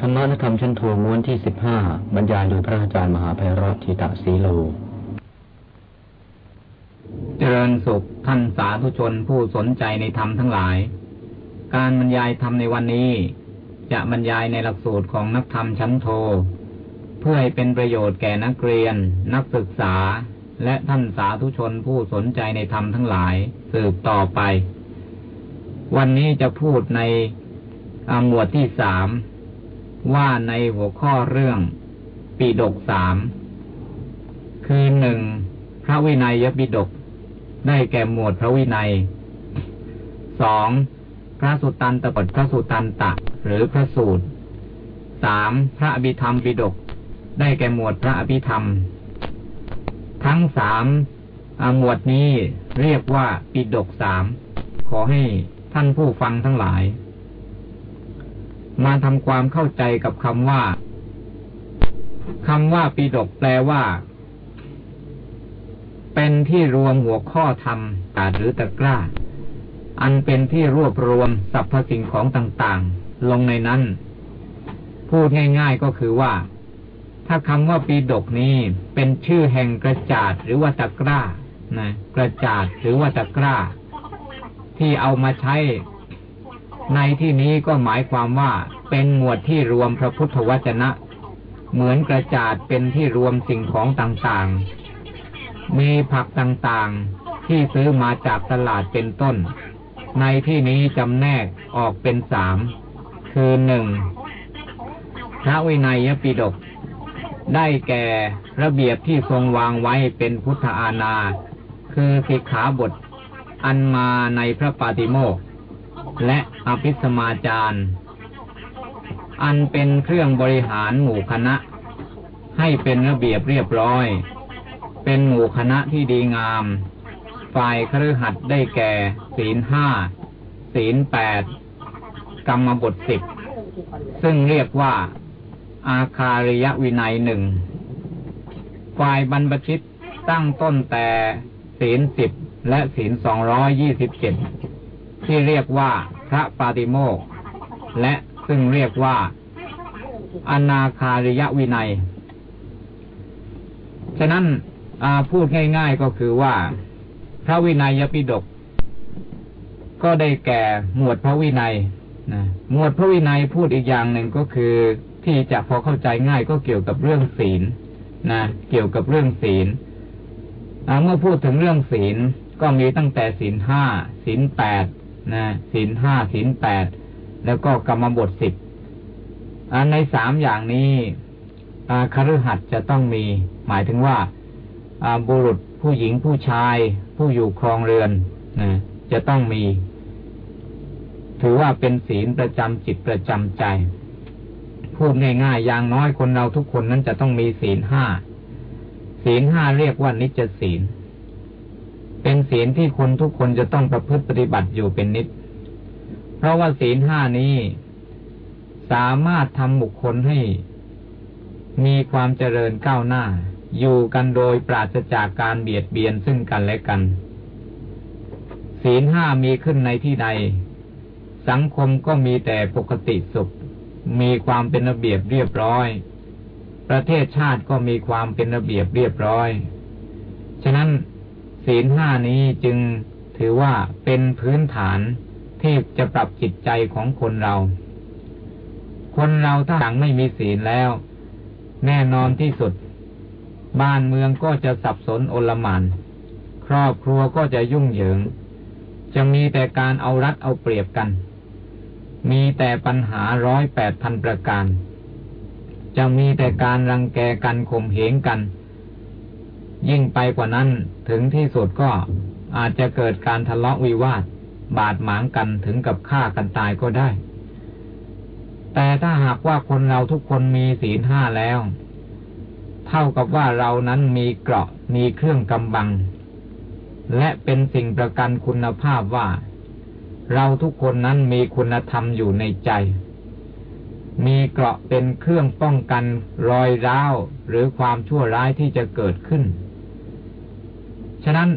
ธรรมนธรรมชั้นโทม้วนที่สิบห้าบรรยายโดยพระอาจารย์มหาไพรทิตะสีโล เจริญสุขท่านสาธุชนผู้สนใจในธรรมทั้งหลาย การบรรยายธรรมในวันนี้ จะบรรยายในหลักสูตรของนักธรรมชั้นโท เพื่อให้เป็นประโยชน์แก่นักเรียน นักศึกษา และท่านสาธุชนผู้สนใจในธรรมทั้งหลายสืบต่อไป วันนี้จะพูดในหมวดที่สาม ว่าในหัวข้อเรื่อง ปีดกสาม คือหนึ่งพระวินัยยปิดก ได้แก่หมวดพระวินัยสองพระสุตตันตปดพระสุตันตะ หรือพระสูตรสามพระอภิธรรมปิดก ได้แก่หมวดพระอภิธรรม ทั้งสามหมวดนี้เรียกว่าปิดกสามขอให้ท่านผู้ฟังทั้งหลาย มาทำความเข้าใจกับคำว่าคำว่าปีดกแปลว่า เป็นที่รวมหัวข้อธรรมตาหรือตะกร้า อันเป็นที่รวบรวมสรรพสิ่งของต่างๆ ลงในนั้น พูดง่าย ๆก็คือว่า ถ้าคำว่าปีดกนี้เป็นชื่อแห่งกระจาดหรือว่าตะกร้านะกระจาดหรือว่าตะกร้า ที่เอามาใช้ ในที่นี้ก็หมายความว่าเป็นหมวดที่รวมพระพุทธวจนะ เหมือนกระจาดเป็นที่รวมสิ่งของต่างๆ มีผักต่างๆ ที่ซื้อมาจากตลาดเป็นต้น ในที่นี้จำแนกออกเป็นสาม คือหนึ่งพระวินัยปิฎกได้แก่ระเบียบที่ทรงวางไว้เป็นพุทธานา คือสิกขาบท อันมาในพระปาติโมก และอภิสมาจาร์อันเป็นเครื่องบริหารหมู่คณะ ให้เป็นระเบียบเรียบร้อย เป็นหมู่คณะที่ดีงาม ฝ่ายครือหัดได้แก่ ศีลห้า ศีลแปด กรรมบทสิบ ซึ่งเรียกว่า อาคาริยวินัยหนึ่ง ฝ่ายบรรพชิตตั้งต้นแต่ศีลสิบและศีลสองร้อยยี่สิบเจ็ด ที่เรียกว่าพระปาติโมกและซึ่งเรียกว่าอนาคาริยวินัย ฉะนั้นพูดง่าย ๆก็คือว่า พระวินัยยปิฎกก็ได้แก่หมวดพระวินัยนะหมวดพระวินัยพูดอีกอย่างหนึ่งก็คือที่จะพอเข้าใจง่ายก็เกี่ยวกับเรื่องศีลนะเกี่ยวกับเรื่องศีลเมื่อพูดถึงเรื่องศีลก็มีตั้งแต่ศีลห้าศีลแปด นะศีลห้าศีลแปดแล้วก็กรรมบทสิบในสามอย่างนี้คฤหัสถ์จะต้องมี หมายถึงว่าบุรุษผู้หญิงผู้ชาย ผู้อยู่ครองเรือนนะจะต้องมี ถือว่าเป็นศีลประจำจิตประจำใจ พูดง่ายๆ อย่างน้อยคนเราทุกคนนั้นจะต้องมีศีลห้าศีลห้าเรียกว่านิจศีล เป็นศีลที่คนทุกคนจะต้องประพฤติปฏิบัติอยู่เป็นนิด เพราะว่าศีลห้านี้ สามารถทำบุคคลให้ มีความเจริญก้าวหน้า อยู่กันโดยปราศจากการเบียดเบียนซึ่งกันและกัน ศีลห้ามีขึ้นในที่ใด สังคมก็มีแต่ปกติสุข มีความเป็นระเบียบเรียบร้อย ประเทศชาติก็มีความเป็นระเบียบเรียบร้อย ฉะนั้น ศีลห้านี้จึงถือว่าเป็นพื้นฐานที่จะปรับจิตใจของคนเรา คนเราถ้าหลังไม่มีศีลแล้ว แน่นอนที่สุด บ้านเมืองก็จะสับสนโอลมานครอบครัวก็จะยุ่งเหยิง จะมีแต่การเอารัดเอาเปรียบกัน มีแต่ปัญหาร้อยแปดพันประการ จะมีแต่การรังแกกันข่มเหงกัน ยิ่งไปกว่านั้นถึงที่สุดก็อาจจะเกิดการทะเลาะวิวาท บาดหมางกันถึงกับฆ่ากันตายก็ได้ แต่ถ้าหากว่าคนเราทุกคนมีศีลห้าแล้ว เท่ากับว่าเรานั้นมีเกราะมีเครื่องกำบัง และเป็นสิ่งประกันคุณภาพว่า เราทุกคนนั้นมีคุณธรรมอยู่ในใจ มีเกราะเป็นเครื่องป้องกันรอยร้าวหรือความชั่วร้ายที่จะเกิดขึ้น ฉะนั้น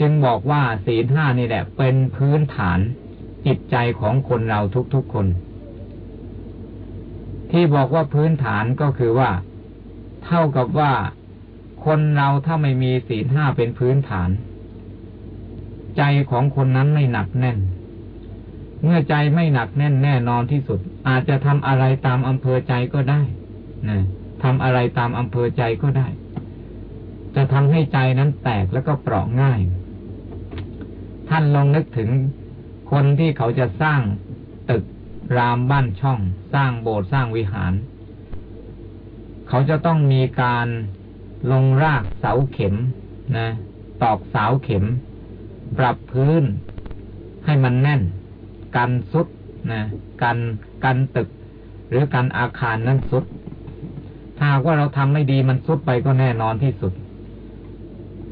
จึงบอกว่าศีลห้านี่แหละ เป็นพื้นฐานจิตใจของคนเราทุกๆคน ที่บอกว่าพื้นฐานก็คือว่า เท่ากับว่าคนเราถ้าไม่มีศีลห้าเป็นพื้นฐาน ใจของคนนั้นไม่หนักแน่น เมื่อใจไม่หนักแน่นแน่นอนที่สุด อาจจะทำอะไรตามอำเภอใจก็ได้นะทำอะไรตามอำเภอใจก็ได้ จะทำให้ใจนั้นแตกแล้วก็เปราะง่าย ท่านลองนึกถึงคนที่เขาจะสร้างตึกรามบ้านช่อง สร้างโบสถ์สร้างวิหาร เขาจะต้องมีการลงรากเสาเข็มนะ ตอกเสาเข็ม ปรับพื้นให้มันแน่น กันสุดนะกันกันตึก หรือกันอาคารนั้นสุด ถ้าว่าเราทำไม่ดีมันสุดไปก็แน่นอนที่สุด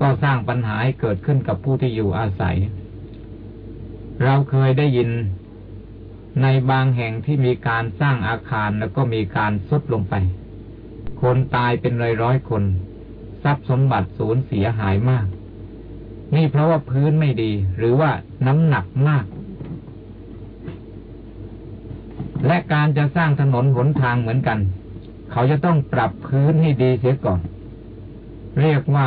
ก็สร้างปัญหาให้เกิดขึ้นกับผู้ที่อยู่อาศัย เราเคยได้ยินในบางแห่งที่มีการสร้างอาคารแล้วก็มีการสุดลงไป คนตายเป็นร้อยร้อยคน ทรัพย์สมบัติสูญเสียหายมาก นี่เพราะว่าพื้นไม่ดี หรือว่าน้ำหนักมาก และการจะสร้างถนนหนทางเหมือนกัน เขาจะต้องปรับพื้นให้ดีเสียก่อน เรียกว่า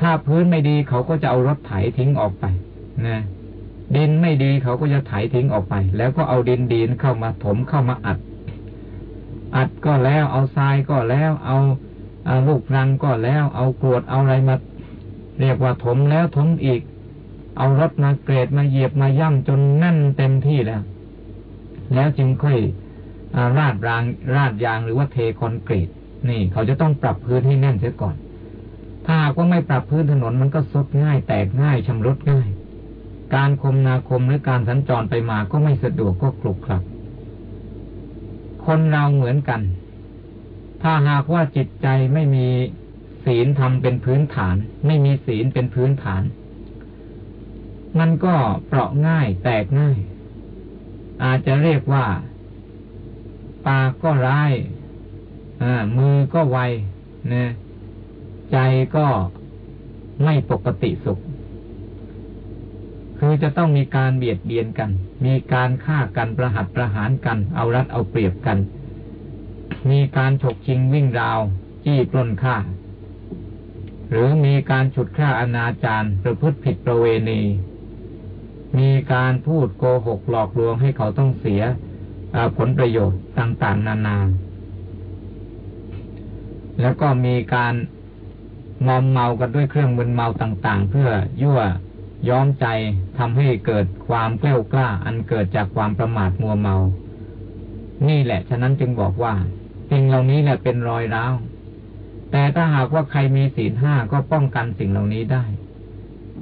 ถ้าพื้นไม่ดีเขาก็จะเอารถไถทิ้งออกไปนะดินไม่ดีเขาก็จะไถทิ้งออกไป แล้วก็เอาดินดินเข้ามาถมเข้ามาอัด อัดก็แล้วเอาทรายก็แล้ว เอาเอาลูกรังก็แล้ว เอากรวดเอาอะไรมา เรียกว่าถมแล้วถมอีก เอารถมาเกรดมาเหยียบมาย่ำจนแน่นเต็มที่แล้ว แล้วจึงค่อยราดรางราดยางหรือว่าเทคอนกรีตนี่ เขาจะต้องปรับพื้นให้แน่นเสียก่อน ถ้าหากว่าไม่ปรับพื้นถนนมันก็ซุดง่าย แตกง่ายชำรุดง่าย การคมนาคมหรือการสัญจรไปมาก็ไม่สะดวกก็คลุกคลักคนเราเหมือนกัน ถ้าหากว่าจิตใจไม่มีศีลทำเป็นพื้นฐาน ไม่มีศีลเป็นพื้นฐาน มันก็เปราะง่ายแตกง่าย อาจจะเรียกว่าปากก็ร้ายมือก็ไวนะ ใจก็ไม่ปกติสุข คือจะต้องมีการเบียดเบียนกัน มีการฆ่ากันประหัตประหารกัน เอารัดเอาเปรียบกัน มีการฉกชิงวิ่งราว จี้ปล้นฆ่า หรือมีการฉุดฆ่าอนาจารประพฤติผิดประเวณี มีการพูดโกหกหลอกลวงให้เขาต้องเสียผลประโยชน์ต่าง ๆ นานา แล้วก็มีการ มอมเมากันด้วยเครื่องมึนเมาต่างๆ เพื่อยั่วย้อมใจทำให้เกิดความแกล้วกล้า อันเกิดจากความประมาทมัวเมา นี่แหละ ฉะนั้นจึงบอกว่าสิ่งเหล่านี้แหละเป็นรอยร้าว แต่ถ้าหากว่าใครมีศีลห้าก็ป้องกันสิ่งเหล่านี้ได้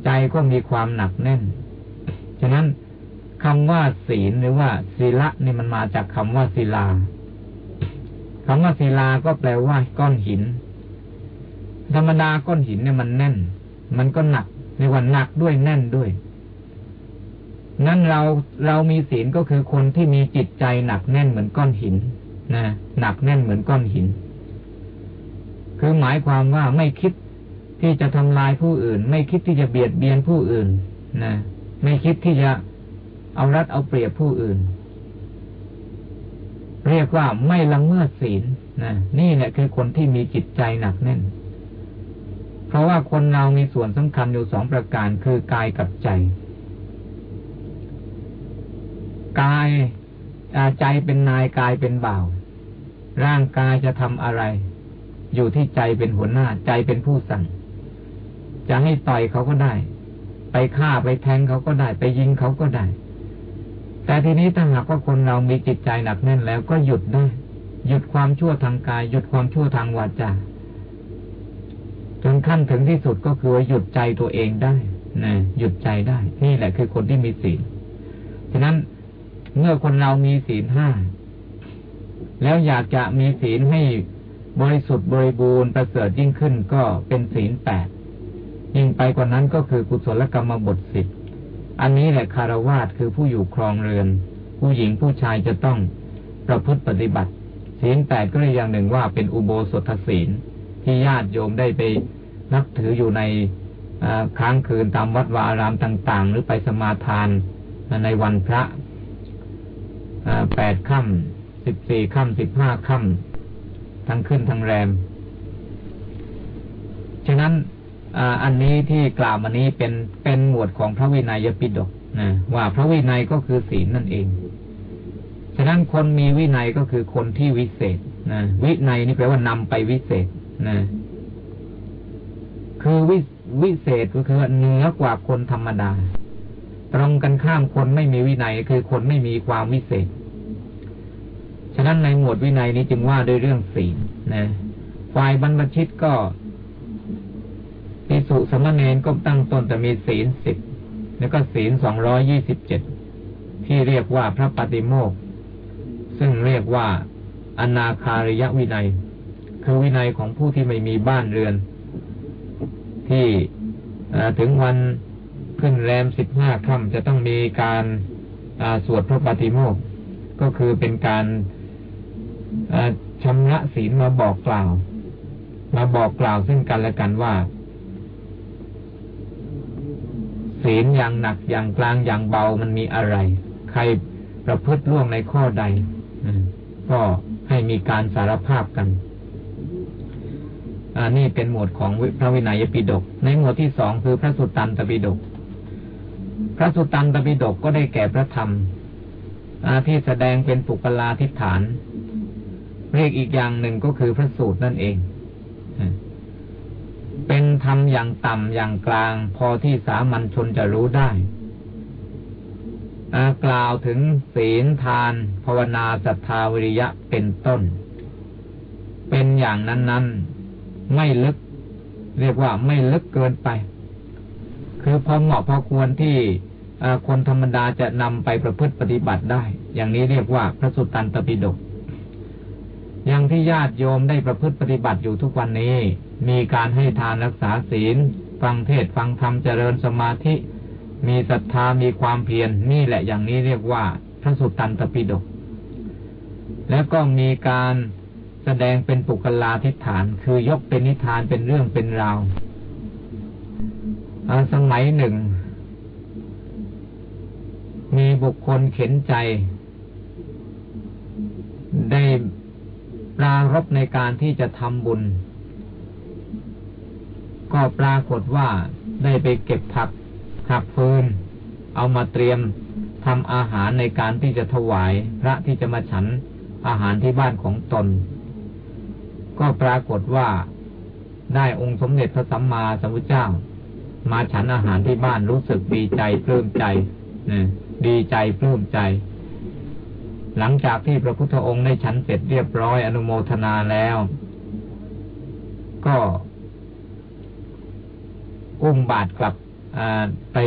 ใจก็มีความหนักแน่น ฉะนั้นคำว่าศีลหรือว่าศีละนี่มันมาจากคำว่าศิลาคำว่าศิลาก็แปลว่าก้อนหิน ธรรมดาก้อนหินเนี่ยมันแน่น มันก็หนักเรียกว่าหนักด้วยแน่นด้วย นั้นเราเรามีศีลก็คือคนที่มีจิตใจหนักแน่นเหมือนก้อนหินนะหนักแน่นเหมือนก้อนหิน คือหมายความว่าไม่คิดที่จะทำลายผู้อื่น ไม่คิดที่จะเบียดเบียนผู้อื่นนะไม่คิดที่จะเอารัดเอาเปรียบผู้อื่น เรียกว่าไม่ละเมิดศีลนะนี่แหละคือคนที่มีจิตใจหนักแน่น เพราะว่าคนเรามีส่วนสำคัญอยู่สองประการคือกายกับใจ กายใจเป็นนายกายเป็นบ่าว ร่างกายจะทำอะไร อยู่ที่ใจเป็นหัวหน้าใจเป็นผู้สั่ง จะให้ต่อยเขาก็ได้ ไปฆ่าไปแทงเขาก็ได้ ไปยิงเขาก็ได้ แต่ทีนี้ถ้าหากว่าคนเรามีจิตใจหนักแน่นแล้วก็หยุดได้หยุดความชั่วทางกาย หยุดความชั่วทางวาจา จนขั้นถึงที่สุดก็คือหยุดใจตัวเองได้นะหยุดใจได้ นี่แหละคือคนที่มีศีลฉะนั้นเมื่อคนเรามีศีลห้าแล้วอยากจะมีศีลให้บริสุทธิ์บริบูรณ์ประเสริฐยิ่งขึ้นก็เป็นศีลแปดยิ่งไปกว่านั้นก็คือกุศลกรรมบทสิบอันนี้แหละคารวาสคือผู้อยู่ครองเรือน ผู้หญิงผู้ชายจะต้องประพฤติปฏิบัติ ศีลแปดก็เลยอย่างหนึ่งว่าเป็นอุโบสถศีล ที่ญาติโยมได้ไปนับถืออยู่ในค้างคืนตามวัดวาอารามต่าง ๆ หรือไปสมาทานในวันพระแปดค่ำสิบสี่ค่ำสิบห้าค่ำทั้งขึ้นทั้งแรม ฉะนั้นอันนี้ที่กล่าวมานี้เป็นเป็นหมวดของพระวินัยปิฎกนะว่าพระวินัยก็คือศีลนั่นเอง ฉะนั้นคนมีวินัยก็คือคนที่วิเศษนะวินัยนี่แปลว่านำไปวิเศษ นะคือวิวิเศษก็คือเหนือกว่าคนธรรมดา ตรงกันข้ามคนไม่มีวินัยคือคนไม่มีความวิเศษ ฉะนั้นในหมวดวินัยนี้จึงว่าด้วยเรื่องศีลนะฝ่ายบรรพชิตก็พิสุสมณเณรก็ตั้งตนแต่มีศีลสิบแล้วก็ศีลสองร้อยี่สิบเจ็ดที่เรียกว่าพระปฏิโมกซึ่งเรียกว่าอนาคาริยวินัย คือวินัยของผู้ที่ไม่มีบ้านเรือน ที่ถึงวันขึ้นแรมสิบห้าค่ำจะต้องมีการสวดพระปฏิโมกก็คือเป็นการชำระศีลมาบอกกล่าว มาบอกกล่าวซึ่งกันและกันว่า ศีลอย่างหนักอย่างกลางอย่างเบามันมีอะไร ใครประพฤติล่วงในข้อใดก็ให้มีการสารภาพกัน นี่เป็นหมวดของพระวินัยปิฎกในหมวดที่สองคือพระสุตตันตปิฎกพระสุตตันตปิฎกก็ได้แก่พระธรรมที่แสดงเป็นปุกลาทิฏฐาน เรียกอีกอย่างหนึ่งก็คือพระสูตรนั่นเอง เป็นธรรมอย่างต่ำอย่างกลาง พอที่สามัญชนจะรู้ได้กล่าวถึงศีลทาน ภาวนาศรัทธาวิริยะเป็นต้น เป็นอย่างนั้นๆ ไม่ลึก เรียกว่าไม่ลึกเกินไป คือพอเหมาะพอควรที่คนธรรมดาจะนำไปประพฤติปฏิบัติได้ อย่างนี้เรียกว่าพระสุตตันตปิฎกอย่างที่ญาติโยมได้ประพฤติปฏิบัติอยู่ทุกวันนี้ มีการให้ทานรักษาศีล ฟังเทศฟังธรรมเจริญสมาธิ มีศรัทธามีความเพียรนนี่แหละอย่างนี้เรียกว่าพระสุตตันตปิฎกแล้วก็มีการ แสดงเป็นปุกลาทิฐาน คือยกเป็นนิทานเป็นเรื่องเป็นราวสมัยหนึ่ง มีบุคคลเข็นใจ ได้ปรารบในการที่จะทำบุญ ก็ปรากฏว่าได้ไปเก็บผักหักฟืน เอามาเตรียมทำอาหารในการที่จะถวาย พระที่จะมาฉันอาหารที่บ้านของตน ก็ปรากฏว่าได้องค์สมเด็จพระสัมมาสัมพุทธเจ้า มาฉันอาหารที่บ้านรู้สึกดีใจปลื้มใจดีใจปลื้มใจ หลังจากที่พระพุทธองค์ได้ฉันเสร็จเรียบร้อยอนุโมทนาแล้ว ก็อุ้มบาทกลับไป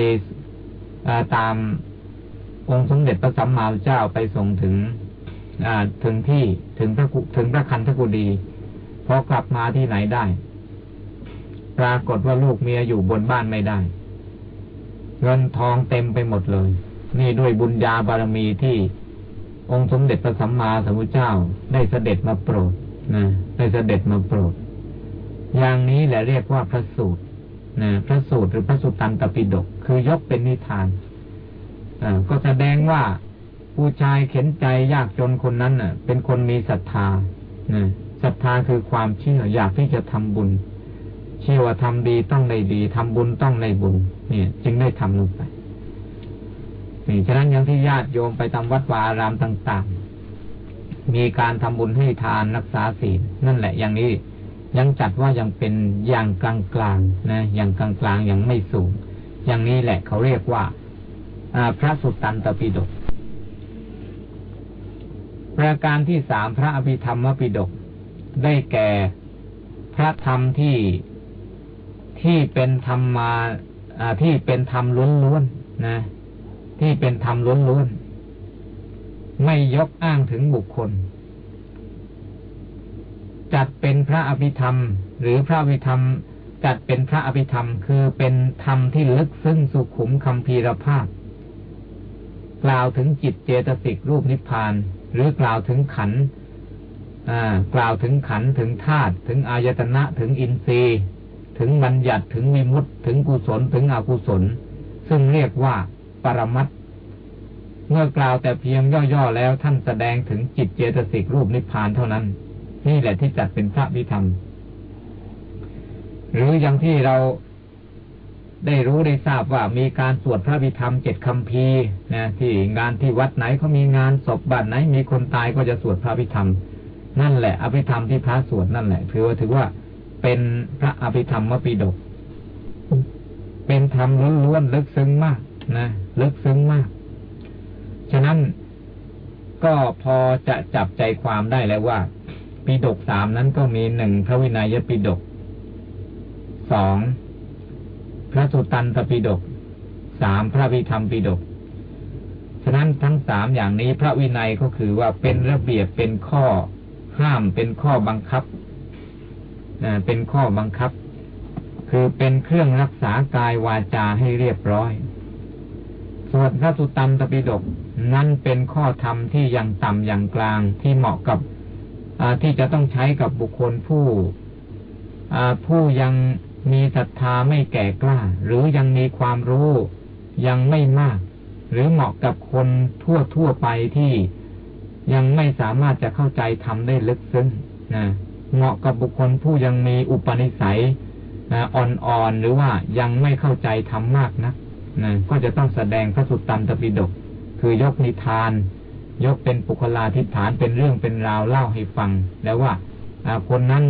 ตามองค์สมเด็จพระสัมมาสัมพุทธเจ้าไปส่งถึงถึงที่ถึงพระถึงพระคันธกุดี พอกลับมาที่ไหนได้ ปรากฏว่าลูกเมียอยู่บนบ้านไม่ได้ เงินทองเต็มไปหมดเลย นี่ด้วยบุญญาบารมีที่องค์สมเด็จพระสัมมาสัมพุทธเจ้าได้เสด็จมาโปรดนะได้เสด็จมาโปรด อย่างนี้แหละเรียกว่าพระสูตรนะพระสูตรหรือพระสุตตันตปิฎกคือยกเป็นนิทานก็แสดงว่าผู้ชายเข็นใจยากจนคนนั้นน่ะ เป็นคนมีศรัทธานะ ศรัทธาคือความเชื่ออยากที่จะทำบุญ เชื่อว่าทำดีต้องได้ดีทำบุญต้องได้บุญ เนี่ย จึงได้ทำลงไปนี่ฉะนั้นอย่างที่ญาติโยมไปทำวัดวาอารามต่าง ๆ มีการทำบุญให้ทานรักษาศีลนั่นแหละ อย่างนี้ยังจัดว่ายังเป็นอย่างกลางกลางนะอย่างกลางกลางอย่างไม่สูง อย่างนี้แหละเขาเรียกว่าพระสุตตันตปิฎกประการที่สามพระอภิธรรมปิฎก ได้แก่พระธรรมที่ที่เป็นธรรมมาที่เป็นธรรมล้วนๆนะ ที่เป็นธรรมล้วนๆไม่ยกอ้างถึงบุคคล จัดเป็นพระอภิธรรม หรือพระอภิธรรม จัดเป็นพระอภิธรรม คือเป็นธรรมที่ลึกซึ้งสุขุมคำพีรภาพกล่าวถึงจิตเจตสิกรูปนิพพาน หรือกล่าวถึงขัน กล่าวถึงขันถึงธาตุถึงอายตนะถึงอินทรีย์ ถึงบัญญัติถึงวิมุตถึงกุศลถึงอกุศล ซึ่งเรียกว่าปรมัตเมื่อกล่าวแต่เพียงย่อๆแล้วท่านแสดงถึงจิตเจตสิกรูปนิพพานเท่านั้น นี่แหละที่จัดเป็นพระวิธรรม หรืออย่างที่เราได้รู้ได้ทราบว่ามีการสวดพระวิธรรมเจ็ดคำพีนะที่งานที่วัดไหนเขามีงานศพบ้านไหน มีคนตายก็จะสวดพระวิธรรม นั่นแหละอภิธรรมที่พระสวดนั่นแหละถือว่าถือว่าเป็นพระอภิธรรมมปีดก เป็นธรรมล้วนๆลึกซึ้งมากนะลึกซึ้งมาก ฉะนั้นก็พอจะจับใจความได้แล้วว่าปีดกสามนั้นก็มีหนึ่งพระวินัยปีดกสองพระสุตันตปีดกสามพระวิธรรมปีดกฉะนั้นทั้งสามอย่างนี้พระวินัยก็คือว่าเป็นระเบียบเป็นข้อ ห้ามเป็นข้อบังคับเป็นข้อบังคับ คือเป็นเครื่องรักษากายวาจาให้เรียบร้อย ส่วนพระสุตตัมตปิฎกนั้นเป็นข้อธรรมที่ยังต่ำอย่างกลางที่เหมาะกับที่จะต้องใช้กับบุคคลผู้ผู้ยังมีศรัทธาไม่แก่กล้า หรือยังมีความรู้ยังไม่มาก หรือเหมาะกับคนทั่วทั่วไปที่ ยังไม่สามารถจะเข้าใจทำได้ลึกซึ้งนะเหมาะกับบุคคลผู้ยังมีอุปนิสัยอ่อนๆหรือว่ายังไม่เข้าใจทำมากนะนะก็จะต้องแสดงพระสุตตันตปิฎกคือยกนิทาน ยกเป็นปุคลาธิฐานเป็นเรื่องเป็นราวเล่าให้ฟัง แล้วว่าคนนั้น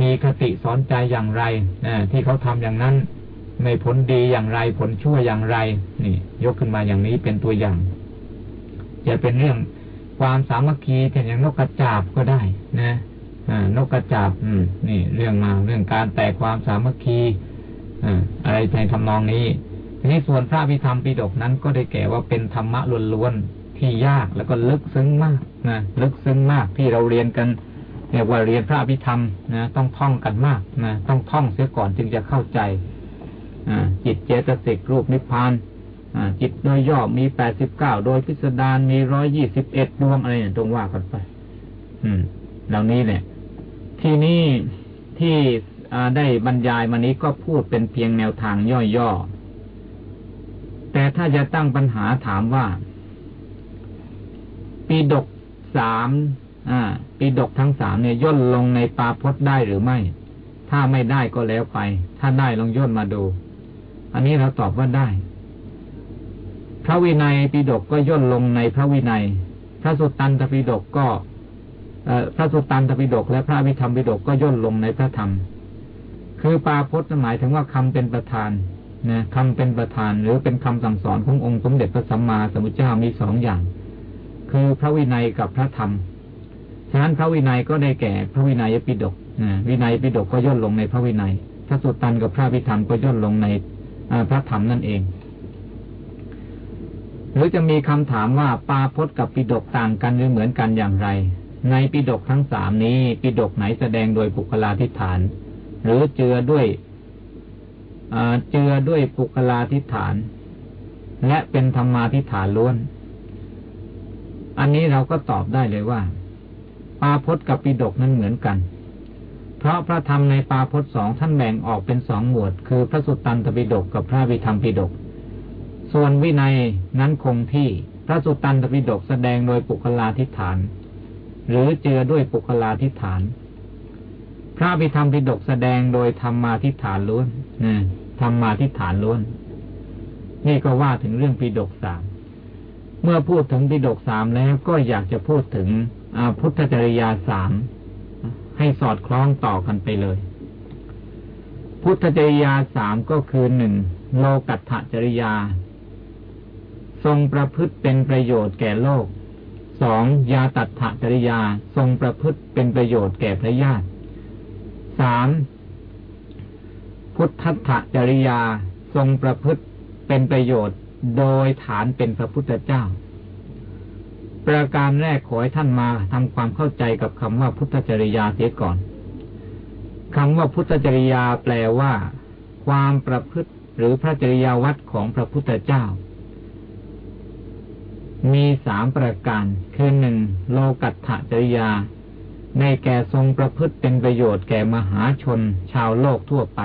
มีคติสอนใจอย่างไรที่เขาทำอย่างนั้น ไม่ผลดีอย่างไรผลชั่วอย่างไร นี่ ยกขึ้นมาอย่างนี้เป็นตัวอย่าง จะเป็นเรื่องความสามัคคีเช่นอย่างนกกระจาบก็ได้นะนกกระจาบอืม นี่ เรื่องมาเรื่องการแตกความสามัคคีอะไรในทำนองนี้ทีนี้ส่วนพระพิธรรมปีดกนั้นก็ได้แก่ว่าเป็นธรรมะล้วนๆที่ยากแล้วก็ลึกซึ้งมากนะลึกซึ้งมากที่เราเรียนกันเรียกว่าเรียนพระพิธรรมนะต้องท่องกันมากนะต้องท่องเสียก่อนจึงจะเข้าใจอจิตเจตสิกรูปนิพพาน จิตโดยย่อมีแปดสิบเก้าโดยพิสดารมีร้อยยี่สิบเอ็ดดวงอะไรเนี่ยตรงว่ากันไป อืม เหล่านี้เนี่ยที่นี่ที่ได้บรรยายมานี้ก็พูดเป็นเพียงแนวทางย่อๆ แต่ถ้าจะตั้งปัญหาถามว่า ปีดกสามปีดกทั้งสามเนี่ยย่นลงในปาพจน์ได้หรือไม่ ถ้าไม่ได้ก็แล้วไป ถ้าได้ลองย่นมาดู อันนี้เราตอบว่าได้ ระวินัยปีดกก็ย่นลงในพระวินัย พระสุตตันตปีดกก็พระสุตตันตปิฎกและพระวิธรรมปิฎกก็ย่นลงในพระธรรม คือปาพจน์หมายถึงว่าคำเป็นประธานนะคำเป็นประธานหรือเป็นคำสั่งสอนขององค์สมเด็จพระสัมมาสัมพุทธเจ้ามีสองอย่าง คือพระวินัยกับพระธรรม ฉะนั้นพระวินัยก็ได้แก่พระวินัยปิฎกนะวินัยปิฎกก็ย่นลงในพระวินัย พระสุตตันกับพระวิธรรมก็ย่นลงในพระธรรมนั่นเอง หรือจะมีคำถามว่าปาพจน์กับปิฎกต่างกันหรือเหมือนกันอย่างไร ในปิดกทั้งสามนี้ปิดกไหนแสดงโดยปุคลาธิฐาน หรือเจือด้วยเจือด้วยปุคลาธิฐาน และเป็นธรรมาธิฐานล้วน อันนี้เราก็ตอบได้เลยว่า ปาพจน์กับปิดกนั้นเหมือนกัน เพราะพระธรรมในปาพจน์สองท่านแบ่งออกเป็นสองหมวด คือพระสุตตันตปิฎกกับพระวิธรรมปิฎก ส่วนวินัยนั้นคงที่พระสุตตันตปิฎกแสดงโดยปุคลาธิฐาน หรือเจือด้วยปุคลาธิฐาน พระพิธรรมพิดกแสดงโดยธรรมาทิฐานล้วนนะธรรมาทิฐานล้วน นี่ก็ว่าถึงเรื่องปิดกสามเมื่อพูดถึงปิดกสามแล้วก็อยากจะพูดถึงพุทธจริยาสามให้สอดคล้องต่อกันไปเลย พุทธจริยาสามก็คือหนึ่งโลกัตถจริยา ทรงประพฤติเป็นประโยชน์แก่โลกสองยาตัดถจริยาทรงประพฤติเป็นประโยชน์แก่พระญาติสามพุทธัตจริยาทรงประพฤติเป็นประโยชน์โดยฐานเป็นพระพุทธเจ้า ประการแรกขอให้ท่านมาทำความเข้าใจกับคำว่าพุทธจริยาเสียก่อนคำว่าพุทธจริยาแปลว่า ความประพฤติหรือพระจริยาวัดของพระพุทธเจ้า มีสามประการ คือหนึ่งโลกัตถจริยา ในแก่ทรงประพฤติเป็นประโยชน์แก่มหาชนชาวโลกทั่วไป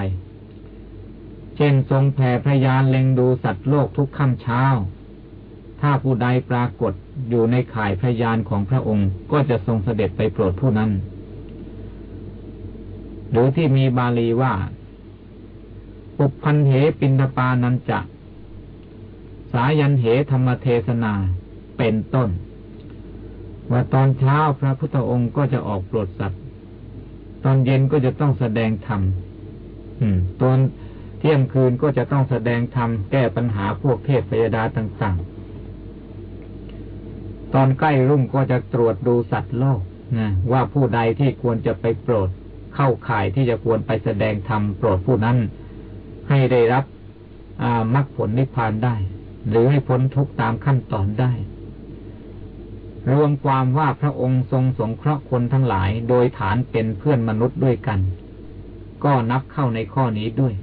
เช่นทรงแผ่พระยานเล็งดูสัตว์โลกทุกค่ำเช้า ถ้าผู้ใดปรากฏอยู่ในข่ายพยานของพระองค์ก็จะทรงเสด็จไปโปรดผู้นั้น หรือที่มีบาลีว่า ปุพันเหปินดปานันจะสายันเหธรรมเทศนา เป็นต้น ว่าตอนเช้าพระพุทธองค์ก็จะออกโปรดสัตว์ ตอนเย็นก็จะต้องแสดงธรรมตอนเที่ยงคืนก็จะต้องแสดงธรรมแก้ปัญหาพวกเทพพยดาต่างๆ ตอนใกล้รุ่งก็จะตรวจดูสัตว์โลกนะว่าผู้ใดที่ควรจะไปโปรด เข้าข่ายที่จะควรไปแสดงธรรมโปรดผู้นั้น ให้ได้รับมรรคผลนิพพานได้ หรือให้พ้นทุกตามขั้นตอนได้ รวมความว่าพระองค์ทรงสงเคราะห์คนทั้งหลายโดยฐานเป็นเพื่อนมนุษย์ด้วยกัน ก็นับเข้าในข้อนี้ด้วย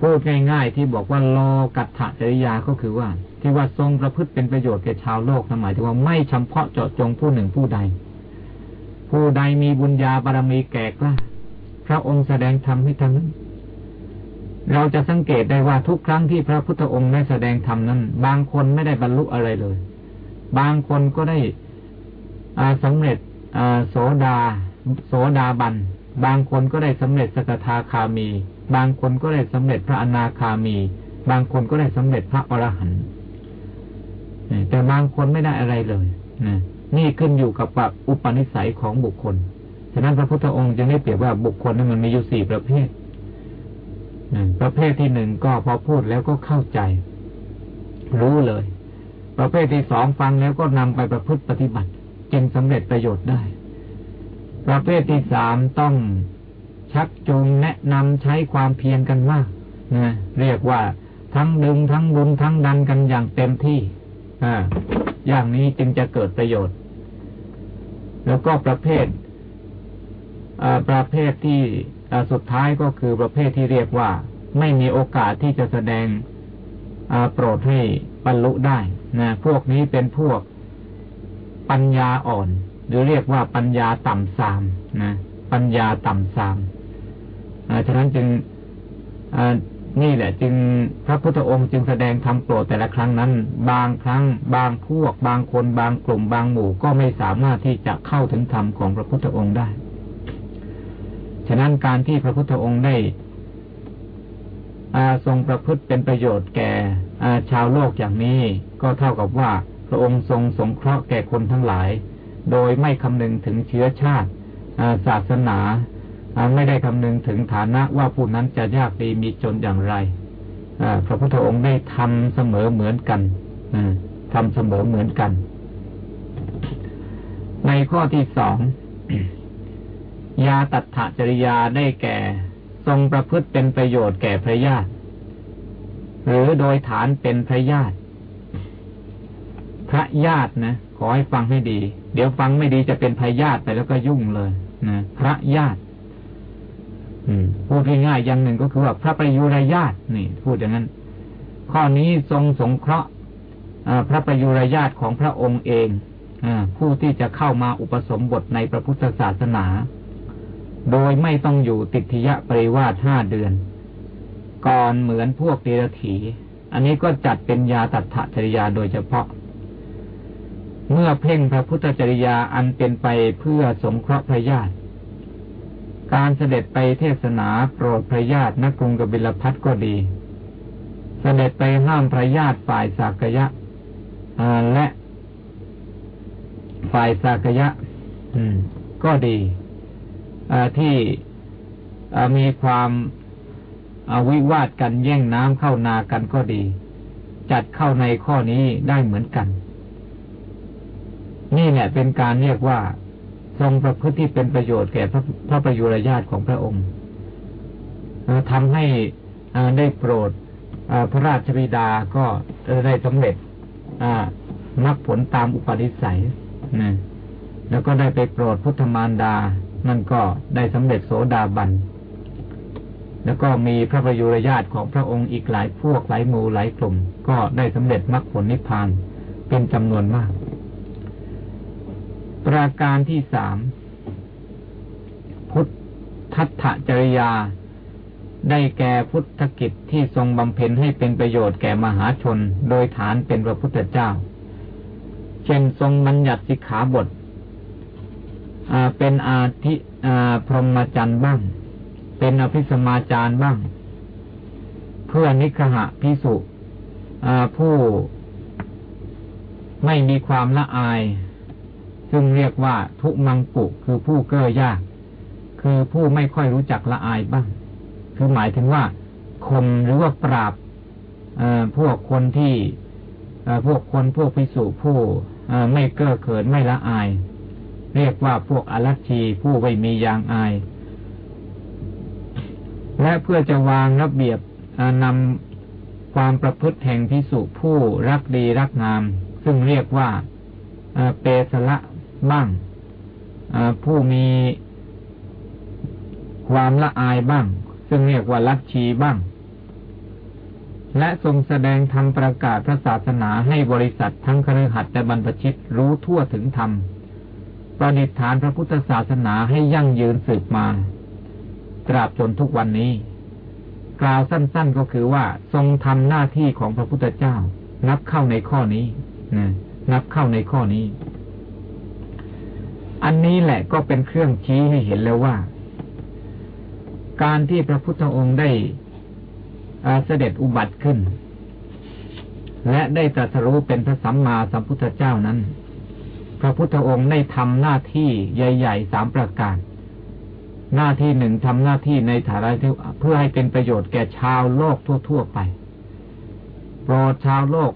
พูดง่าย ๆ ที่บอกว่าโลกัตถจริยาก็คือว่า ที่ว่าทรงประพฤติเป็นประโยชน์แก่ชาวโลกหมายถึงว่าไม่เฉพาะเจาะจงผู้หนึ่งผู้ใด ผู้ใดมีบุญญาบารมีแก่กล้าพระองค์แสดงธรรมให้ทั้งนั้นเราจะสังเกตได้ว่าทุกครั้งที่พระพุทธองค์ได้แสดงธรรมนั้น บางคนไม่ได้บรรลุอะไรเลย บางคนก็ได้อาสำเร็จโสดา โสดาบัน บางคนก็ได้สำเร็จสกทาคามี บางคนก็ได้สำเร็จพระอนาคามี บางคนก็ได้สำเร็จพระอรหันต์แต่บางคนไม่ได้อะไรเลยนะนี่ขึ้นอยู่กับอุปนิสัยของบุคคล ฉะนั้นพระพุทธองค์จึงได้เปรียบว่าบุคคลนั้นมันมีอยู่สี่ประเภทประเภทที่หนึ่งก็พอพูดแล้วก็เข้าใจ รู้เลย ประเภทที่สองฟังแล้วก็นำไปประพฤติปฏิบัติ จึงสำเร็จประโยชน์ได้ ประเภทที่สามต้องชักจูงแนะนำใช้ความเพียรกันมากนะเรียกว่าทั้งดึงทั้งบุญทั้งดันกันอย่างเต็มที่อ่าอย่างนี้จึงจะเกิดประโยชน์ แล้วก็ประเภทประเภทที่สุดท้ายก็คือประเภทที่เรียกว่า ไม่มีโอกาสที่จะแสดงโปรดให้ บรรลุได้นะพวกนี้เป็นพวกปัญญาอ่อน หรือเรียกว่าปัญญาต่ำซามนะปัญญาต่ำซามฉะนั้นจึงนี่แหละ จึงพระพุทธองค์จึงแสดงธรรมโปรดแต่ละครั้งนั้น บางครั้ง บางพวก บางคนบางกลุ่มบางหมู่ก็ไม่สามารถที่จะเข้าถึงธรรมของพระพุทธองค์ได้ ฉะนั้นการที่พระพุทธองค์ได้ทรงประพฤติเป็นประโยชน์แก่ ชาวโลกอย่างนี้ก็เท่ากับว่าพระองค์ทรงสงเคราะห์แก่คนทั้งหลาย โดยไม่คำนึงถึงเชื้อชาติศาสนาไม่ได้คำนึงถึงฐานะว่าผู้นั้นจะยากดีมีจนอย่างไรพระพุทธองค์ได้ทำเสมอเหมือนกันทำเสมอเหมือนกัน ในข้อที่สองยาตัถจริยาได้แก่ ทรงประพฤติเป็นประโยชน์แก่พระญาติ หรือโดยฐานเป็นพระญาติ พระญาตินะขอให้ฟังให้ดี เดี๋ยวฟังไม่ดีจะเป็นพยาธิไปแล้วก็ยุ่งเลยนะพระญาติพูดง่ายๆอย่างหนึ่งก็คือว่าพระประยุรญาตินี่ พูดอย่างนั้น ข้อนี้ทรงสงเคราะห์พระประยุรญาติของพระองค์เองอผู้ที่จะเข้ามาอุปสมบทในพระพุทธศาสนา โดยไม่ต้องอยู่ติทยะปริวาสห้าเดือน ก่อนเหมือนพวกเดรถี อันนี้ก็จัดเป็นยาตัดถจริยาโดยเฉพาะ เมื่อเพ่งพระพุทธจริยาอันเป็นไปเพื่อสงเคราะห์พระญาติการเสด็จไปเทศนาโปรดพระญาตินักกรุงกบิลพัทก็ดี เสด็จไปห้ามพระญาติฝ่ายสากยะและฝ่ายสากยะก็ดีที่มีความ อาวิวาทกันแย่งน้ำเข้านากันก็ดี จัดเข้าในข้อนี้ได้เหมือนกัน นี่เนี่ยเป็นการเรียกว่า ทรงประพฤติที่เป็นประโยชน์แก่พระพระประยุรญาติของพระองค์ทำให้ได้โปรดพระราชบิดาก็ได้สำเร็จมรรคผลตามอุปนิสัยนะแล้วก็ได้ไปโปรดพุทธมารดา นั่นก็ได้สำเร็จโสดาบัน แล้วก็มีพระประยุรญาติของพระองค์อีกหลายพวกหลายหมู่หลายกลุ่ม ก็ได้สำเร็จมรรคผลนิพพานเป็นจำนวนมาก ประการที่สามพุทธัตถจริยา ได้แก่พุทธกิจที่ทรงบำเพ็ญให้เป็นประโยชน์แก่มหาชน โดยฐานเป็นพระพุทธเจ้า เช่นทรงบัญญัติสิกขาบทเป็นอาทิพรหมจรรย์บ้าง เป็นอภิสมาจารบ้าง เพื่อนิคหะพิสุผู้ไม่มีความละอาย ซึ่งเรียกว่าทุมังปุคือผู้เก้อยาก คือผู้ไม่ค่อยรู้จักละอายบ้าง คือหมายถึงว่าคนหรือว่าปราบพวกคนที่พวกคนพวกพิสุผู้ไม่เก้อเขินไม่ละอาย เรียกว่าพวกอรัชีผู้ไม่มียางอาย และเพื่อจะวางระเบียบนำความประพฤติแห่งพิสุผู้รักดีรักงาม ซึ่งเรียกว่าเปสละบ้างผู้มีความละอายบ้าง ซึ่งเรียกว่าลัทธิบ้าง และทรงแสดงธรรมประกาศพระศาสนาให้บริษัททั้งครือขัดและบรรพชิตรู้ทั่วถึงธรรมประดิษฐานพระพุทธศาสนาให้ยั่งยืนสืบมา ตราบจนทุกวันนี้ กล่าวสั้น ๆก็คือว่าทรงทำหน้าที่ของพระพุทธเจ้า นับเข้าในข้อนี้นะนับเข้าในข้อนี้ อันนี้แหละก็เป็นเครื่องชี้ให้เห็นแล้วว่า การที่พระพุทธองค์ได้เสด็จอุบัติขึ้น และได้ตรัสรู้เป็นพระสัมมาสัมพุทธเจ้านั้น พระพุทธองค์ได้ทำหน้าที่ใหญ่ๆสามประการ หน้าที่หนึ่งทำหน้าที่ในฐานะเพื่อให้เป็นประโยชน์แก่ชาวโลกทั่ว ๆ ไป โปรดชาวโลก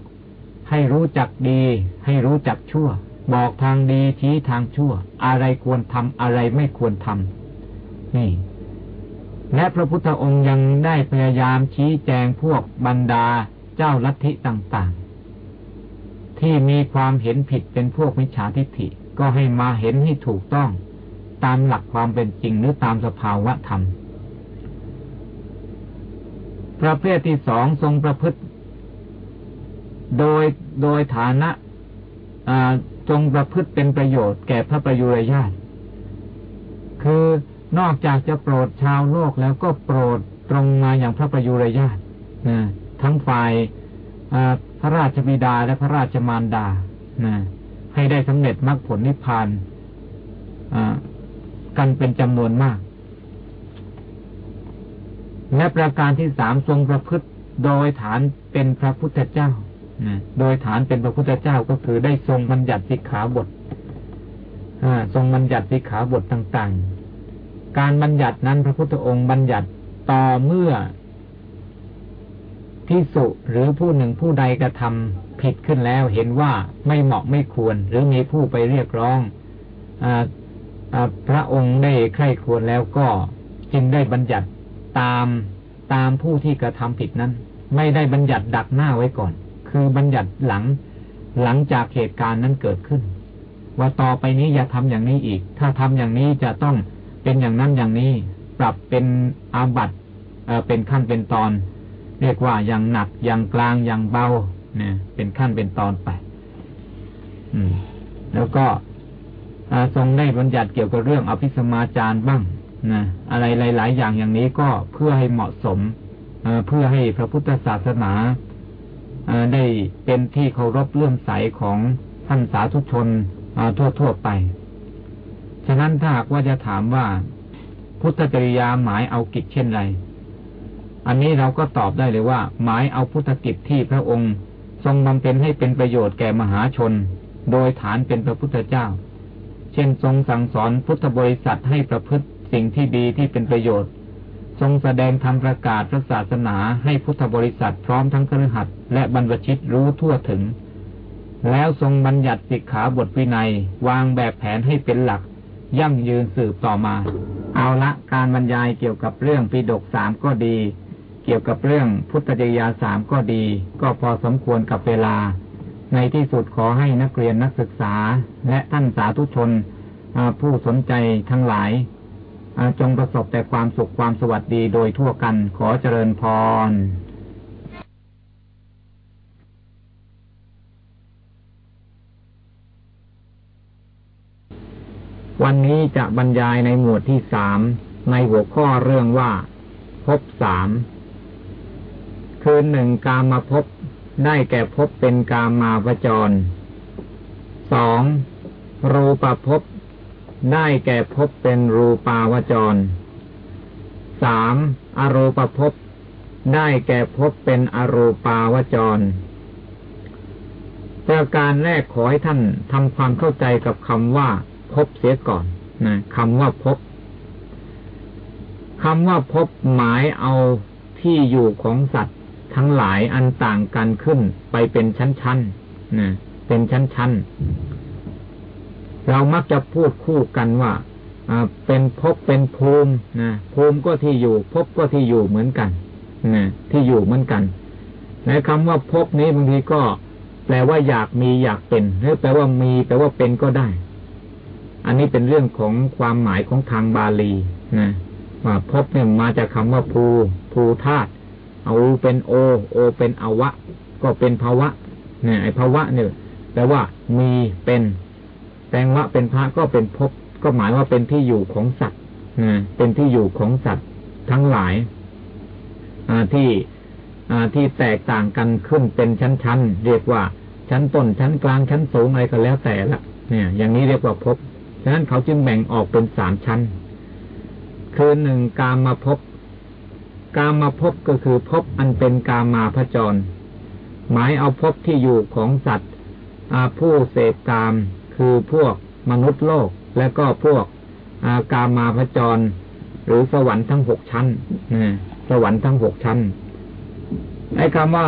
ให้รู้จักดี ให้รู้จักชั่ว บอกทางดีชี้ทางชั่ว อะไรควรทำอะไรไม่ควรทำนี่ และพระพุทธองค์ยังได้พยายามชี้แจงพวกบรรดาเจ้าลัทธิต่างๆ ที่มีความเห็นผิดเป็นพวกมิจฉาทิฏฐิก็ให้มาเห็นให้ถูกต้อง ตามหลักความเป็นจริงหรือตามสภาวะธรรม ประเภทที่สองทรงประพฤติ โดยโดยฐานะจงประพฤติเป็นประโยชน์แก่พระประยุรญาติ คือนอกจากจะโปรดชาวโลกแล้วก็โปรดตรงมาอย่างพระประยุรญาติทั้งฝ่ายพระราชบิดาและพระราชมารดาให้ได้สำเร็จมรรคผลนิพพาน กันเป็นจำนวนมาก และประการที่สามทรงประพฤติโดยฐานเป็นพระพุทธเจ้าโดยฐานเป็นพระพุทธเจ้าก็คือได้ทรงบัญญัติสิกขาบททรงบัญญัติสิกขาบทต่างๆ การบัญญัตินั้นพระพุทธองค์บัญญัติต่อเมื่อพิสุหรือผู้หนึ่งผู้ใดกระทำผิดขึ้นแล้วเห็นว่าไม่เหมาะไม่ควร หรือมีผู้ไปเรียกร้องอ พระองค์ได้ใคร่ควรแล้วก็จึงได้บัญญัติตามตามผู้ที่กระทำผิดนั้น ไม่ได้บัญญัติดักหน้าไว้ก่อน คือบัญญัติหลังหลังจากเหตุการณ์นั้นเกิดขึ้น ว่าต่อไปนี้อย่าทำอย่างนี้อีก ถ้าทำอย่างนี้จะต้องเป็นอย่างนั้นอย่างนี้ ปรับเป็นอาบัตเป็นขั้นเป็นตอน เรียกว่าอย่างหนักอย่างกลางอย่างเบาเนี่ยเป็นขั้นเป็นตอนไป อืม แล้วก็ ทรงได้บัญญัติเกี่ยวกับเรื่องอภิสมาจารบ้างนะอะไรหลาย ๆ อย่างอย่างนี้ก็เพื่อให้เหมาะสมเพื่อให้พระพุทธศาสนาได้เป็นที่เคารพเลื่อมใสของท่านสาธุชนทั่ว ๆ ไป ฉะนั้นถ้าหากว่าจะถามว่า พุทธจริยาหมายเอากิจเช่นไร อันนี้เราก็ตอบได้เลยว่า หมายเอาพุทธกิจที่พระองค์ ทรงบำเพ็ญให้เป็นประโยชน์แก่มหาชน โดยฐานเป็นพระพุทธเจ้า ช่นทรงสั่งสอนพุทธบริษัทให้ประพฤติสิ่งที่ดีที่เป็นประโยชน์ ทรงแสดงธรรมประกาศพระศาสนาให้พุทธบริษัทพร้อมทั้งครหัสและบรรพชิตรู้ทั่วถึง แล้วทรงบัญญัติสิกขาบทวินัย วางแบบแผนให้เป็นหลัก ยั่งยืนสืบต่อมา เอาละการบรรยายเกี่ยวกับเรื่องปีดกสามก็ดี เกี่ยวกับเรื่องพุทธจริยาสามก็ดี ก็พอสมควรกับเวลา ในที่สุดขอให้นักเรียนนักศึกษา และท่านสาธุชนผู้สนใจทั้งหลายจงประสบแต่ความสุขความสวัสดีโดยทั่วกันขอเจริญพรวันนี้จะบรรยายในหมวดที่สามในหัวข้อเรื่องว่าภพสาม คือหนึ่งการมาภพ ได้แก่ภพเป็นกามมาพจรสองรูปภพได้แก่ภพเป็นรูปาวจรสามอรูปภพได้แก่ภพเป็นอรูปาวจรประการแรกขอให้ท่านทำความเข้าใจกับคำว่าพบเสียก่อนนะคำว่าพบคำว่าพบหมายเอาที่อยู่ของสัตว์ ทั้งหลายอันต่างกันขึ้นไปเป็นชั้นๆนะเป็นชั้นๆ เรามักจะพูดคู่กันว่าเป็นพบเป็นภูมินะภูมิก็ที่อยู่พบก็ที่อยู่เหมือนกันนะที่อยู่เหมือนกันในคำว่าพบนี้บางทีก็แปลว่าอยากมีอยากเป็นหรือแปลว่ามีแปลว่าเป็นก็ได้ อันนี้เป็นเรื่องของความหมายของทางบาลีนะว่าพบเนี่ยมาจากคาว่าภูภูธาตุ เอาเป็นโอ โอเป็นอวะ ก็เป็นภาวะเนี่ยไอภาวะเนี่ยแปลว่ามีเป็นแปลว่าเป็นพระก็เป็นพบก็หมายว่าเป็นที่อยู่ของสัตว์นะเป็นที่อยู่ของสัตว์ทั้งหลายที่ที่แตกต่างกันขึ้นเป็นชั้นๆเรียกว่า ชั้นต้นชั้นกลางชั้นสูงอะไรก็แล้วแต่ละเนี่ย อย่างนี้เรียกว่าภพฉะนั้นเขาจึงแบ่งออกเป็นสามชั้น คือหนึ่งกามาภพ กามาภพก็คือภพอันเป็นกามาพจร หมายเอาภพที่อยู่ของสัตว์ผู้เสพกามคือพวกมนุษย์โลก และก็พวกกามาพจร หรือสวรรค์ทั้งหกชั้นสวรรค์ทั้งหกชั้นไอ้คำว่า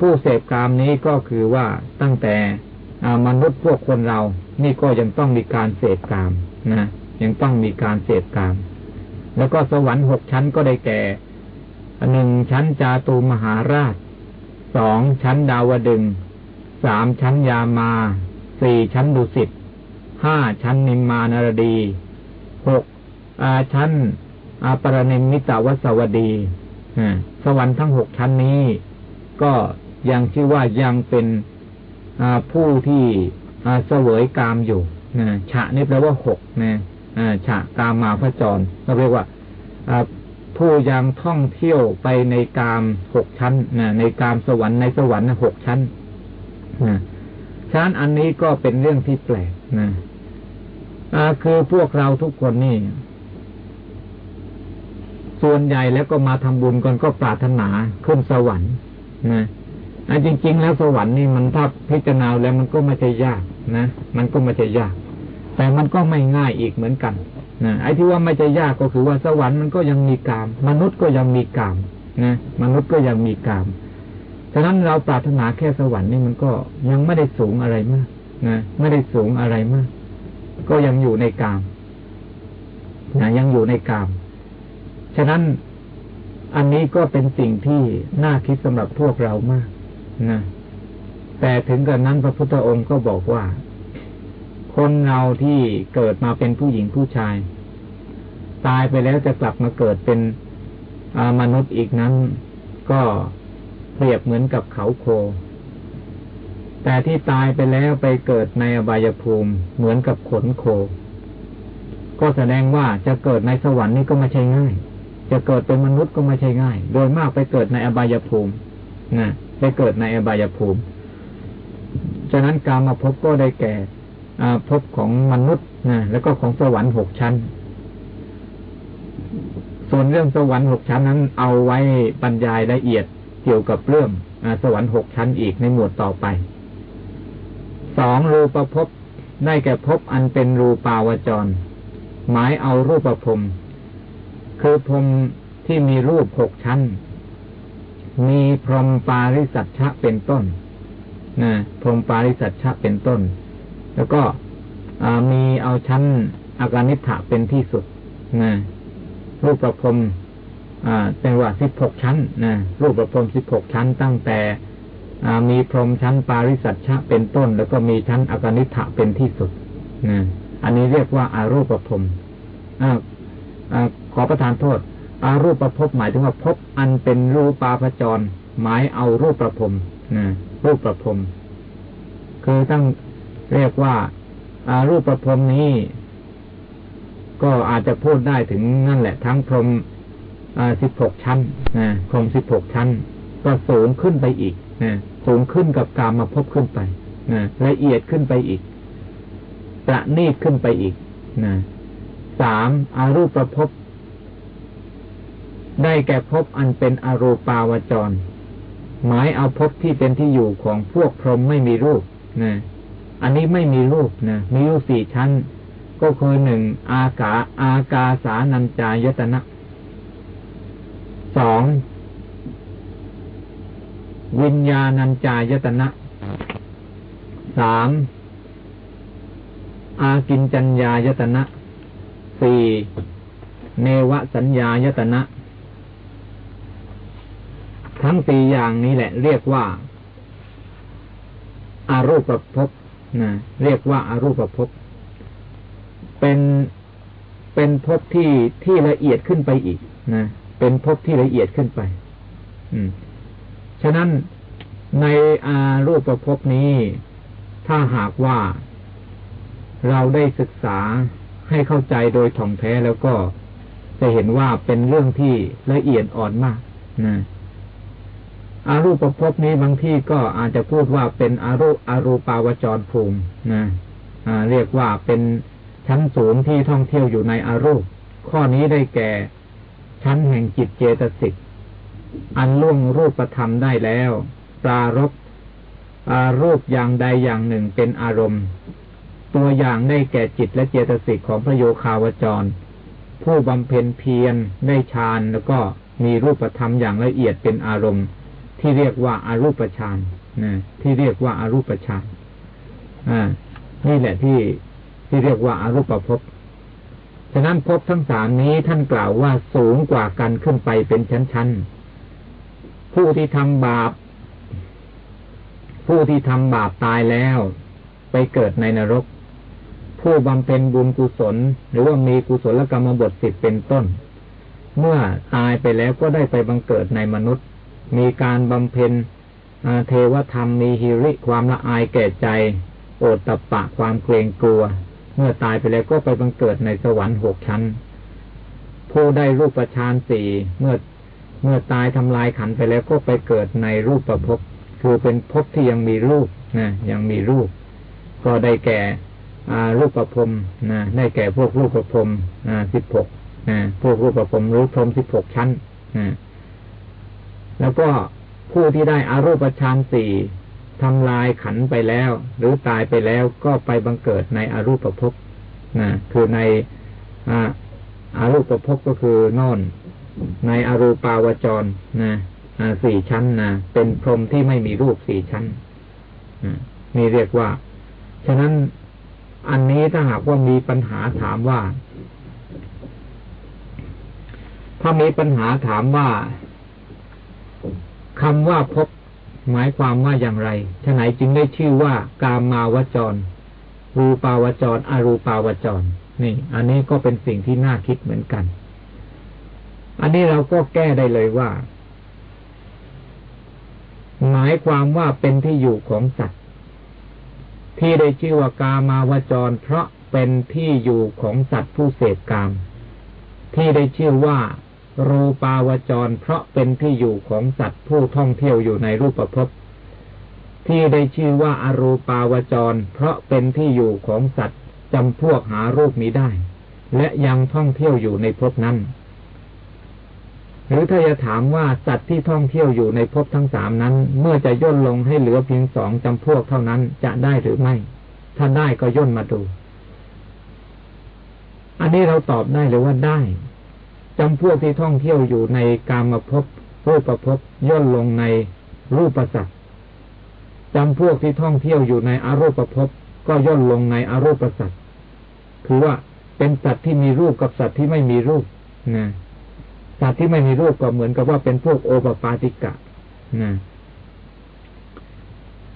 ผู้เสพกามนี้ก็คือว่าตั้งแต่มนุษย์พวกคนเรา นี่ก็ยังต้องมีการเสพกามนะยังต้องมีการเสพกาม แล้วก็สวรรค์หกชั้นก็ได้แก่หนึ่งชั้นจาตูมหาราช สองชั้นดาวดึง สามชั้นยามา สี่ชั้นดุสิต ห้าชั้นนิมมานารดี หกชั้นอาปรณิมิตาวสวดี สวรรค์ทั้งหกชั้นนี้ ก็ยังชื่อว่ายังเป็นผู้ที่เสวยกามอยู่ นะ ฉะนี่แปลว่าหกนะ ฉะกามาพระจรเราเรียกว่าผู้ยังท่องเที่ยวไปในกามหกชั้นนะในกามสวรรค์ในสวรรค์หกชั้นนะชั้นอันนี้ก็เป็นเรื่องที่แปลกนะคือพวกเราทุกคนนี่ ส่วนใหญ่แล้วก็มาทำบุญกันก็ปรารถนาขึ้นสวรรค์นะจริง ๆ แล้วสวรรค์นี่มันถ้าพิจารณาแล้วมันก็ไม่ใช่ยากนะมันก็ไม่ใช่ยาก แต่มันก็ไม่ง่ายอีกเหมือนกันนะไอ้ที่ว่าไม่ใช่ยากก็คือว่าสวรรค์มันก็ยังมีกาม มนุษย์ก็ยังมีกามนะมนุษย์ก็ยังมีกามฉะนั้นเราปรารถนาแค่สวรรค์นี่มันก็ยังไม่ได้สูงอะไรมากนะไม่ได้สูงอะไรมาก ก็ยังอยู่ในกามนะยังอยู่ในกาม ฉะนั้นอันนี้ก็เป็นสิ่งที่น่าคิดสำหรับพวกเรามากนะแต่ถึงกับนั้นพระพุทธองค์ก็บอกว่า คนเราที่เกิดมาเป็นผู้หญิงผู้ชาย ตายไปแล้วจะกลับมาเกิดเป็นมนุษย์อีกนั้น ก็เปรียบเหมือนกับเขาโค แต่ที่ตายไปแล้วไปเกิดในอบายภูมิเหมือนกับขนโค ก็แสดงว่าจะเกิดในสวรรค์นี่ก็ไม่ใช่ง่าย จะเกิดเป็นมนุษย์ก็ไม่ใช่ง่าย โดยมากไปเกิดในอบายภูมินะไปเกิดในอบายภูมิ ฉะนั้นการมาพบก็ได้แก่ พบของมนุษย์นะแล้วก็ของสวรรค์หกชั้น ส่วนเรื่องสวรรค์หกชั้นนั้น เอาไว้บรรยายละเอียดเกี่ยวกับเรื่องอสวรรค์หกชั้นอีกในหมวดต่อไปสองรูปภพได้แก่ภพอันเป็นรูปาวจร หมายเอารูปภพคือพรมที่มีรูปหกชั้น มีพรหมปาริสัชชะเป็นต้นนะพรหมปาริสัชชะเป็นต้น แล้วก็มีเอาชั้นอากานิฐะเป็นที่สุดนะรูปประพรมเป็นว่าสิบหกชั้นนะรูปประพรมสิบหกชั้น ตั้งแต่มีพรมชั้นปาริสัชชะเป็นต้น แล้วก็มีชั้นอากานิฐะเป็นที่สุดนะอันนี้เรียกว่าอารูปประพรมขอประทานโทษ อารูปประพบหมายถึงว่าพบอันเป็นรูปาพจร หมายเอารูปประพรมนะรูปประพรมคือตั้ง เรียกว่าอารูปประพรมนี้ ก็อาจจะพูดได้ถึงนั่นแหละ ทั้งพรมสิบหกชั้นนะพรมสิบหกชั้น ก็สูงขึ้นไปอีกนะสูงขึ้นกับกามมาพบขึ้นไปนะละเอียดขึ้นไปอีก ประณีตขึ้นไปอีกนะสามอารูปประพบ ได้แก่พบอันเป็นอรูปาวจร หมายเอาพบที่เป็นที่อยู่ของพวกพรหมไม่มีรูปนะ อันนี้ไม่มีรูปนะมีรูปสี่ชั้น ก็คือหนึ่งอากาอากาสานัญจายตนะสองวิญญาณัญจายตนะสามอากินจัญญายตนะสี่เนวสัญญายตนะทั้งสี่อย่างนี้แหละ เรียกว่าอารูปภพ นะเรียกว่าอารูปภพเป็นเป็นภพที่ที่ละเอียดขึ้นไปอีกนะเป็นภพที่ละเอียดขึ้นไป อืม ฉะนั้นในอารูปภพนี้ ถ้าหากว่าเราได้ศึกษาให้เข้าใจโดยถ่องแท้แล้วก็จะเห็นว่าเป็นเรื่องที่ละเอียดอ่อนมากนะ อารูปภพนี้บางที่ก็อาจจะพูดว่าเป็นอารูอารูปาวจรภูมินะเรียกว่าเป็นชั้นสูงที่ท่องเที่ยวอยู่ในอารูป ข้อนี้ได้แก่ชั้นแห่งจิตเจตสิกอันล่วงรูปธรรมได้แล้ว ปรารบอารูปอย่างใดอย่างหนึ่งเป็นอารมณ์ ตัวอย่างได้แก่จิตและเจตสิกของพระโยคาวจร ผู้บำเพ็ญเพียรได้ฌานแล้วก็มีรูปธรรมอย่างละเอียดเป็นอารมณ์ ที่เรียกว่าอารูปฌานนะที่เรียกว่าอารูปฌานอ่า นี่แหละที่ที่เรียกว่าอารูปภพฉะนั้นภพทั้งสามนี้ท่านกล่าวว่าสูงกว่ากันขึ้นไปเป็นชั้นๆผู้ที่ทำบาป ผู้ที่ทำบาปตายแล้ว ไปเกิดในนรก ผู้บำเพ็ญบุญกุศล หรือว่ามีกุศลกรรมบทสิบเป็นต้น เมื่อตายไปแล้วก็ได้ไปบังเกิดในมนุษย์ มีการบำเพ็ญเทวธรรมมีฮิริความละอายแก่ใจ โอตตะปะความเกรงกลัว เมื่อตายไปแล้วก็ไปบังเกิดในสวรรค์หกชั้น ผู้ได้รูปฌานสี่เมื่อเมื่อตายทำลายขันไปแล้วก็ไปเกิดในรูปประพบคือเป็นภพที่ยังมีรูปนะยังมีรูป ก็ได้แก่รูปประพรมนะได้แก่พวกรูปประพรมสิบหกนะพวกรูปประพรมรูปพรมสิบหกชั้นนะ แล้วก็ผู้ที่ได้อารูปฌานสี่ทำลายขันไปแล้ว หรือตายไปแล้วก็ไปบังเกิดในอารูปภพนะคือในอารูปภพก็คือนอน ในอรูปาวจรนะสี่ชั้นนะเป็นพรหมที่ไม่มีรูปสี่ชั้นนี่เรียกว่า ฉะนั้นอันนี้ถ้าหากว่ามีปัญหาถามว่า ถ้ามีปัญหาถามว่า คำว่าพบหมายความว่าอย่างไรฉะไหนจึงได้ชื่อว่ากามาวจร รูปาวจร อรูปาวจร นี่ อันนี้ก็เป็นสิ่งที่น่าคิดเหมือนกัน อันนี้เราก็แก้ได้เลยว่า หมายความว่าเป็นที่อยู่ของสัตว์ ที่ได้ชื่อว่ากามาวจร เพราะเป็นที่อยู่ของสัตว์ผู้เสพกาม ที่ได้ชื่อว่า รูปาวจร เพราะเป็นที่อยู่ของสัตว์ผู้ท่องเที่ยวอยู่ในรูปภพที่ได้ชื่อว่าอารูปาวจร เพราะเป็นที่อยู่ของสัตว์จำพวกหารูปมีได้ และยังท่องเที่ยวอยู่ในภพนั้น หรือถ้าจะถามว่าสัตว์ที่ท่องเที่ยวอยู่ในภพทั้งสามนั้น เมื่อจะย่นลงให้เหลือเพียงสองจำพวกเท่านั้นจะได้หรือไม่ ถ้าได้ก็ย่นมาดู อันนี้เราตอบได้เลยว่าได้ จำพวกที่ท่องเที่ยวอยู่ในกามภพรูปภพย่นลงในรูปสัตว์จำพวกที่ท่องเที่ยวอยู่ในอารูปภพก็ย่นลงในอารูปสัตว์คือว่าเป็นสัตว์ที่มีรูปกับสัตว์ที่ไม่มีรูปนะสัตว์ที่ไม่มีรูปก็เหมือนกับว่าเป็นพวกโอปปาติกะนะ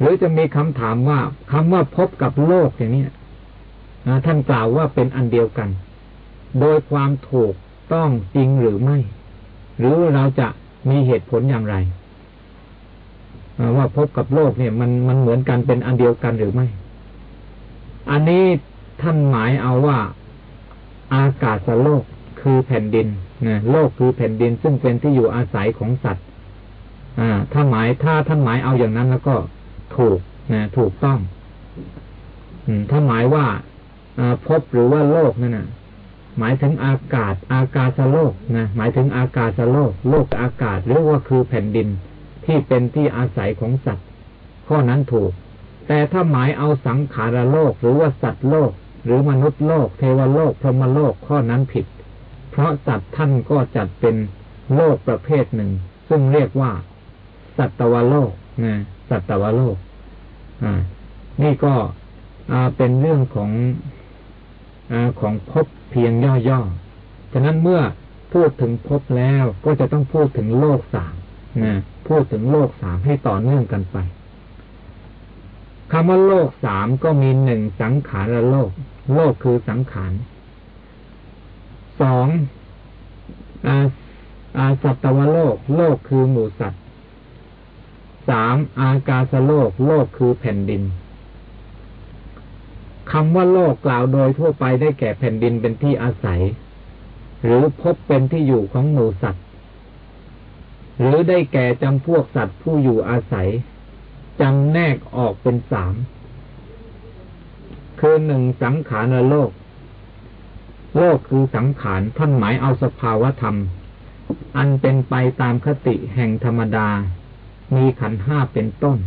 หรือจะมีคำถามว่าคำว่าพบกับโลกอย่างนี้ท่านกล่าวว่าเป็นอันเดียวกัน โดยความถูก ต้องจริงหรือไม่ หรือเราจะมีเหตุผลอย่างไรว่าพบกับโลกเนี่ย มันมันเหมือนกันเป็นอันเดียวกันหรือไม่ อันนี้ท่านหมายเอาว่าอากาศโลกคือแผ่นดินนะโลกคือแผ่นดินซึ่งเป็นที่อยู่อาศัยของสัตว์ อ่า ถ้าหมายถ้าท่านหมายเอาอย่างนั้นแล้วก็ถูกนะถูกต้อง อืม ถ้าหมายว่าพบหรือว่าโลกนั่นนะ หมายถึงอากาศ อากาศโลกนะหมายถึงอากาศโลก โลกอากาศหรือว่าคือแผ่นดินที่เป็นที่อาศัยของสัตว์ ข้อนั้นถูก แต่ถ้าหมายเอาสังขารโลกหรือว่าสัตว์โลก หรือมนุษย์โลก เทวโลกพรหมโลกข้อนั้นผิด เพราะสัตว์ท่านก็จัดเป็นโลกประเภทหนึ่ง ซึ่งเรียกว่า สัตวโลกนะสัตวโลก อ่า นี่ก็เป็นเรื่องของ ของภพเพียงย่อๆ ฉะนั้นเมื่อพูดถึงภพแล้วก็จะต้องพูดถึงโลกสามนะพูดถึงโลกสามให้ต่อเนื่องกันไปคำว่าโลกสามก็มีหนึ่งสังขารโลก โลกคือสังขารสองอาสัตวโลก โลกคือหมู่สัตว์สามอากาศโลก โลกคือแผ่นดิน คำว่าโลกกล่าวโดยทั่วไปได้แก่แผ่นดินเป็นที่อาศัย หรือพบเป็นที่อยู่ของหมูสัตว์ หรือได้แก่จำพวกสัตว์ผู้อยู่อาศัยจำแนกออกเป็นสามคือหนึ่งสังขารโลก โลกคือสังขารท่านหมายเอาสภาวธรรม อันเป็นไปตามคติแห่งธรรมดา มีขันห้าเป็นต้น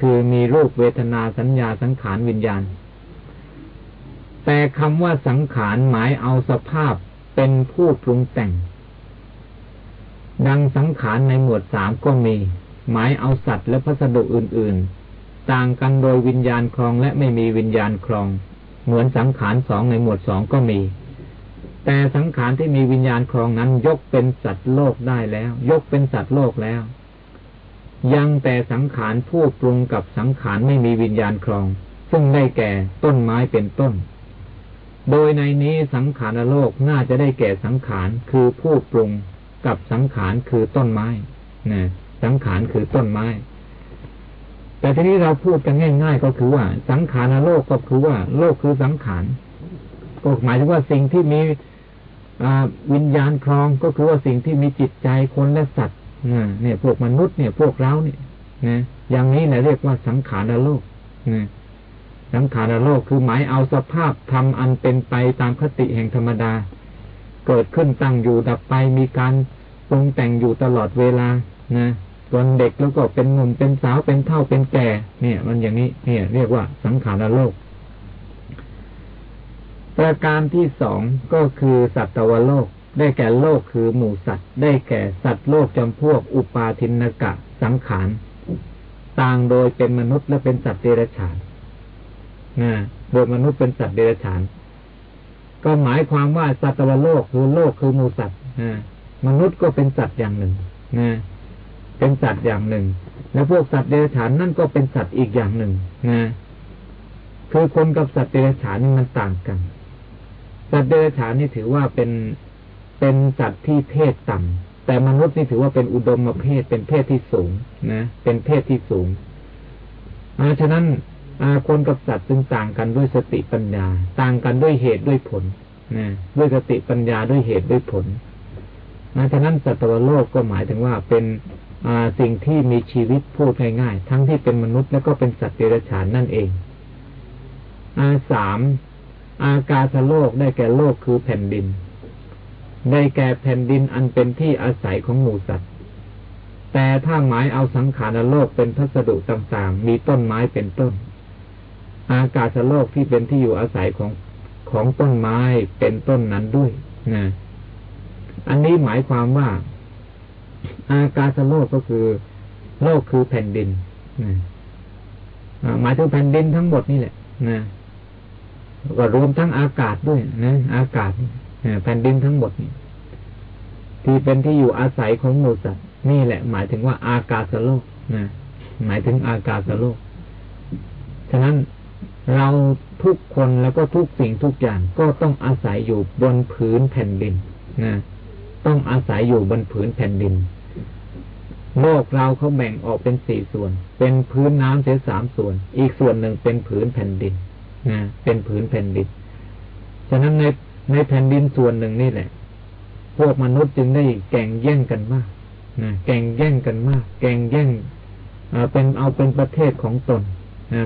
คือมีรูปเวทนาสัญญาสังขารวิญญาณ แต่คำว่าสังขารหมายเอาสภาพเป็นผู้ปรุงแต่ง ดังสังขารในหมวดสามก็มี หมายเอาสัตว์และพัสดุอื่น ๆ ต่างกันโดยวิญญาณครองและไม่มีวิญญาณครอง เหมือนสังขารสองในหมวดสองก็มี แต่สังขารที่มีวิญญาณครองนั้น ยกเป็นสัตว์โลกได้แล้ว ยกเป็นสัตว์โลกแล้ว ยังแต่สังขารผู้ปรุงกับสังขารไม่มีวิญญาณครอง ซึ่งได้แก่ต้นไม้เป็นต้น โดยในนี้สังขารโลกน่าจะได้แก่สังขารคือผู้ปรุงกับสังขารคือต้นไม้นะสังขารคือต้นไม้ แต่ทีนี้เราพูดกันง่าย ๆ ก็คือว่า สังขารโลกก็คือว่า โลกคือสังขารก็หมายถึงว่าสิ่งที่มีวิญญาณครองก็คือว่าสิ่งที่มีจิตใจคนและสัตว์เนี่ยพวกมนุษย์เนี่ยพวกเราเนี่ยนะอย่างนี้แหละเรียกว่าสังขารโลกนะ สังขารโลกคือหมายเอาสภาพธรรมอันเป็นไปตามคติแห่งธรรมดา เกิดขึ้นตั้งอยู่ดับไปมีการปรุงแต่งอยู่ตลอดเวลานะตอนเด็กแล้วก็เป็นหนุ่มเป็นสาวเป็นเท่าเป็นแก่ เนี่ย มันอย่างนี้เนี่ย เรียกว่าสังขารโลก ประการที่สองก็คือสัตวโลก ได้แก่โลกคือหมู่สัตว์ ได้แก่สัตว์โลกจำพวกอุปาทินกะ สังขารต่างโดยเป็นมนุษย์และเป็นสัตว์เดรัจฉาน นะโดยมนุษย์เป็นสัตว์เดรัจฉาน ก็หมายความว่าสัตวโลกคือโลกคือมูสัตว์มนุษย์ก็เป็นสัตว์อย่างหนึ่งนะเป็นสัตว์อย่างหนึ่ง แล้วพวกสัตว์เดรัจฉานนั่นก็เป็นสัตว์อีกอย่างหนึ่งนะคือคนกับสัตว์เดรัจฉานนี่มันต่างกัน สัตว์เดรัจฉานนี่ถือว่าเป็นเป็นสัตว์ที่เพศต่ำแต่มนุษย์นี่ถือว่าเป็นอุดมเพศเป็นเพศที่สูงนะ เป็นเพศที่สูงอาฉะนั้น คนกับสัตว์จึงต่างกันด้วยสติปัญญา ต่างกันด้วยเหตุด้วยผลนะด้วยสติปัญญาด้วยเหตุด้วยผลนะฉะนั้นสัตวโลกก็หมายถึงว่าเป็นสิ่งที่มีชีวิตพูดง่ายๆ ทั้งที่เป็นมนุษย์แล้วก็เป็นสัตว์เดรัจฉานนั่นเองอาสามอากาศโลกได้แก่โลกคือแผ่นดิน ได้แก่แผ่นดินอันเป็นที่อาศัยของหมู่สัตว์ แต่ถ้าหมายเอาสังขารโลกเป็นพัสดุต่างๆ มีต้นไม้เป็นต้น อากาศโลกที่เป็นที่อยู่อาศัยของของต้นไม้เป็นต้นนั้นด้วยนะอันนี้หมายความว่า อากาศโลกก็คือ โลกคือแผ่นดินนะหมายถึงแผ่นดินทั้งหมดนี่แหละนะก็รวมทั้งอากาศด้วยนะอากาศแผ่นดินทั้งหมดนี่ที่เป็นที่อยู่อาศัยของหมูสัตว์นี่แหละ หมายถึงว่าอากาศโลกนะหมายถึงอากาศโลกฉะนั้น เราทุกคนแล้วก็ทุกสิ่งทุกอย่างก็ต้องอาศัยอยู่บนผืนแผ่นดินนะต้องอาศัยอยู่บนผืนแผ่นดิน โลกเราเขาแบ่งออกเป็นสี่ส่วน เป็นพื้นน้ำเสียสามส่วน อีกส่วนหนึ่งเป็นผืนแผ่นดินนะเป็นผืนแผ่นดินฉะนั้นในในแผ่นดินส่วนหนึ่งนี่แหละ พวกมนุษย์จึงได้แก่งแย่งกันมากนะแก่งแย่งกันมากแก่งแย่งเป็นเอาเป็นประเทศของตน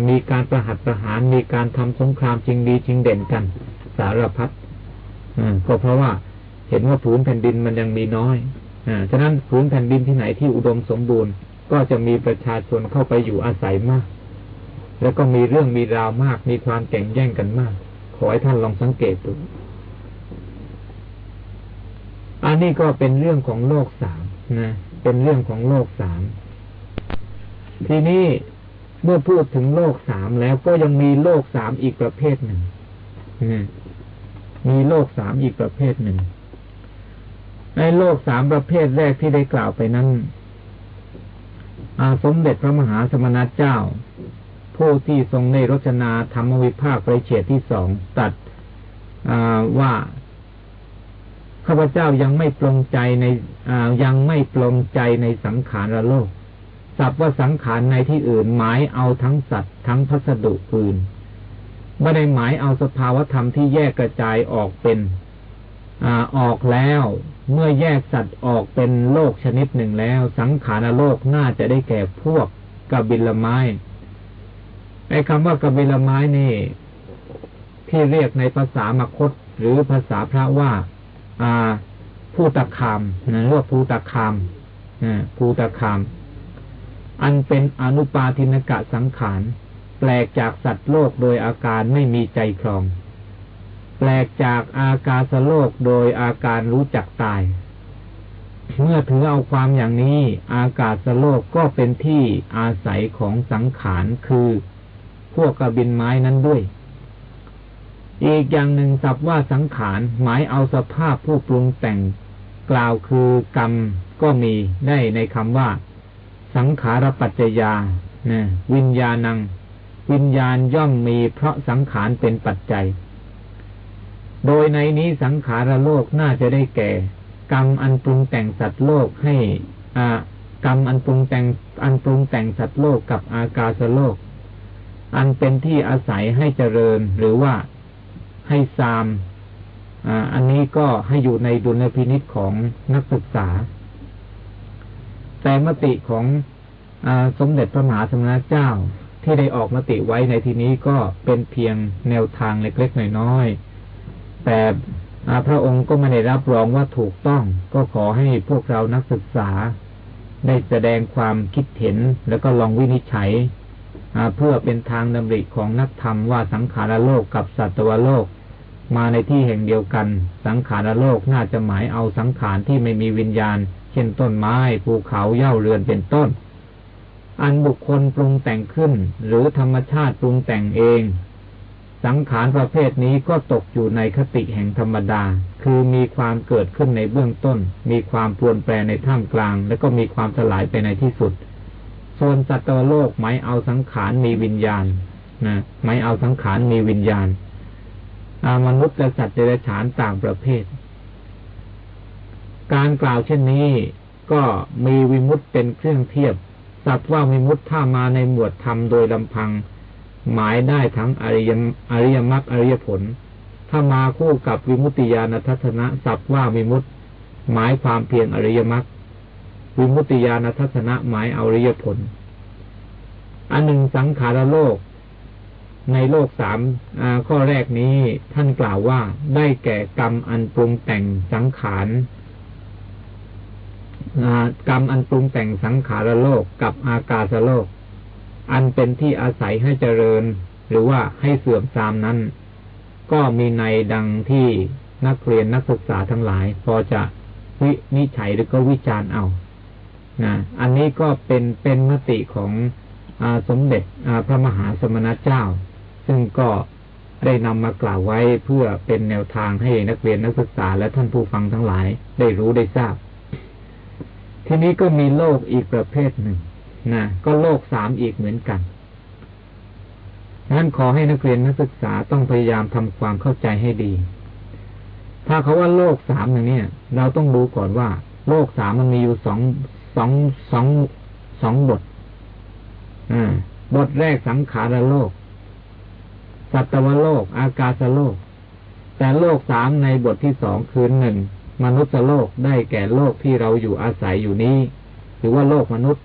มีการประหัตประหารมีการทำสงครามจริงดีจริงเด่นกัน สารพัดก็เพราะว่าเห็นว่าผืนแผ่นดินมันยังมีน้อยอฉะนั้นผืนแผ่นดินที่ไหนที่อุดมสมบูรณ์ ก็จะมีประชาชนเข้าไปอยู่อาศัยมาก แล้วก็มีเรื่องมีราวมาก มีความแข่งแย่งกันมาก ขอให้ท่านลองสังเกตดู อันนี้ก็เป็นเรื่องของโลกสามนะ เป็นเรื่องของโลกสาม ทีนี้ เมื่อพูดถึงโลกสามแล้วก็ยังมีโลกสามอีกประเภทหนึ่งมีโลกสามอีกประเภทหนึ่ง ในโลกสามประเภทแรกที่ได้กล่าวไปนั้นอาสมเด็จพระมหาสมณเจ้า ผู้ที่ทรงในรจนาธรรมวิภาคปริเฉดที่สองตัดว่าข้าพเจ้ายังไม่ปลงใจในยังไม่ปลงใจในสังขารโลก สับว่าสังขารในที่อื่น หมายเอาทั้งสัตว์ทั้งพัสดุอื่นไม่ได้หมายเอาสภาวธรรมที่แยกกระจายออกเป็นอออกแล้ว เมื่อแยกสัตว์ออกเป็นโลกชนิดหนึ่งแล้ว สังขารโลกน่าจะได้แก่พวกกบิลไม้ไอ้คำว่ากบิลไม้นี่ ที่เรียกในภาษามคต หรือภาษาพระว่า อ่า ผู้ตะคามนะเรียกว่าภูตะคามภูตะคาม อันเป็นอนุปาทินกะสังขาร แปลกจากสัตว์โลกโดยอาการไม่มีใจครอง แปลกจากอากาสโลกโดยอาการรู้จักตาย เมื่อถือเอาความอย่างนี้ อากาศโลกก็เป็นที่อาศัยของสังขารคือ พวกกระบินไม้นั้นด้วย อีกอย่างหนึ่งสับว่าสังขารหมายเอาสภาพผู้ปรุงแต่ง กล่าวคือกรรมก็มีได้ในคำว่า สังขารปัจจยานะวิญญาณัง วิญญาณย่อมมีเพราะสังขารเป็นปัจจัย โดยในนี้สังขารโลกน่าจะได้แก่ กรรมอันปรุงแต่งสัตว์โลกให้อากรรมอันปรุงแต่งอันปรุงแต่งสัตว์โลกกับอากาศโลก อันเป็นที่อาศัยให้เจริญหรือว่าให้ซามอันนี้ก็ให้อยู่ในดุลพินิษของนักศึกษา แต่มติของอสมเด็จพระมหาสมณเจ้าที่ได้ออกมติไว้ในที่นี้ก็เป็นเพียงแนวทางเล็กๆน้อยๆแต่พระองค์ก็ไม่ได้รับรองว่าถูกต้อง ก็ขอให้พวกเรานักศึกษา ได้แสดงความคิดเห็นแล้วก็ลองวินิจฉัยเพื่อเป็นทางดำริของนักธรรมว่าสังขารโลกกับสัตวโลก มาในที่แห่งเดียวกัน สังขารโลกน่าจะหมายเอาสังขารที่ไม่มีวิญญาณ ช่นต้นไม้ภูเขาเย่าเรือนเป็นต้น อันบุคคลปรุงแต่งขึ้น หรือธรรมชาติปรุงแต่งเอง สังขารประเภทนี้ก็ตกอยู่ในคติแห่งธรรมดา คือมีความเกิดขึ้นในเบื้องต้น มีความปลวนแปรในท่ามกลาง และก็มีความสลายไปในที่สุดส่วนสัตว์โลกหมายเอาสังขารมีวิญญาณนะหมายเอาสังขารมีวิญญาณมนุษย์และสัตว์เดรัจฉานต่างประเภท การกล่าวเช่นนี้ก็มีวิมุตเป็นเครื่องเทียบสัตว์ว่าวิมุตถ้ามาในหมวดธรรมโดยลำพัง หมายได้ทั้งอริยอริยมรรคอริยผล ถ้ามาคู่กับวิมุตติญาณทัศนะสัตว์ว่าวิมุตหมายความเพียงอริยมรรควิมุตติญาณทัศนะหมายอริยผล อันหนึ่งสังขารโลก ในโลกสามข้อแรกนี้ท่านกล่าวว่าได้แก่กรรมอันปรุงแต่งสังขาร กรรมอันปรุงแต่งสังขารโลกกับอากาศโลก อันเป็นที่อาศัยให้เจริญ หรือว่าให้เสื่อมตามนั้น ก็มีในดังที่นักเรียนนักศึกษาทั้งหลาย พอจะวินิจฉัยหรือก็วิจารณ์เอานะอันนี้ก็เป็นเป็นมติของอสมเด็จพระมหาสมณเจ้า ซึ่งก็ได้นำมากล่าวไว้เพื่อเป็นแนวทางให้นักเรียนนักศึกษาและท่านผู้ฟังทั้งหลาย ได้รู้ได้ทราบ ทีนี้ก็มีโลกอีกประเภทหนึ่งนะก็โลกสามอีกเหมือนกันนั้นขอให้นักเรียนนักศึกษาต้องพยายามทำความเข้าใจให้ดี ถ้าเขาว่าโลกสามอย่างนี้เราต้องรู้ก่อนว่า โลกสามมันมีอยู่สองสองสองสองบทบทแรกสังขารโลก สัตวโลก อากาศโลก แต่โลกสามในบทที่สองคือหนึ่ง มนุษย์โลกได้แก่โลกที่เราอยู่อาศัยอยู่นี้หรือว่าโลกมนุษย์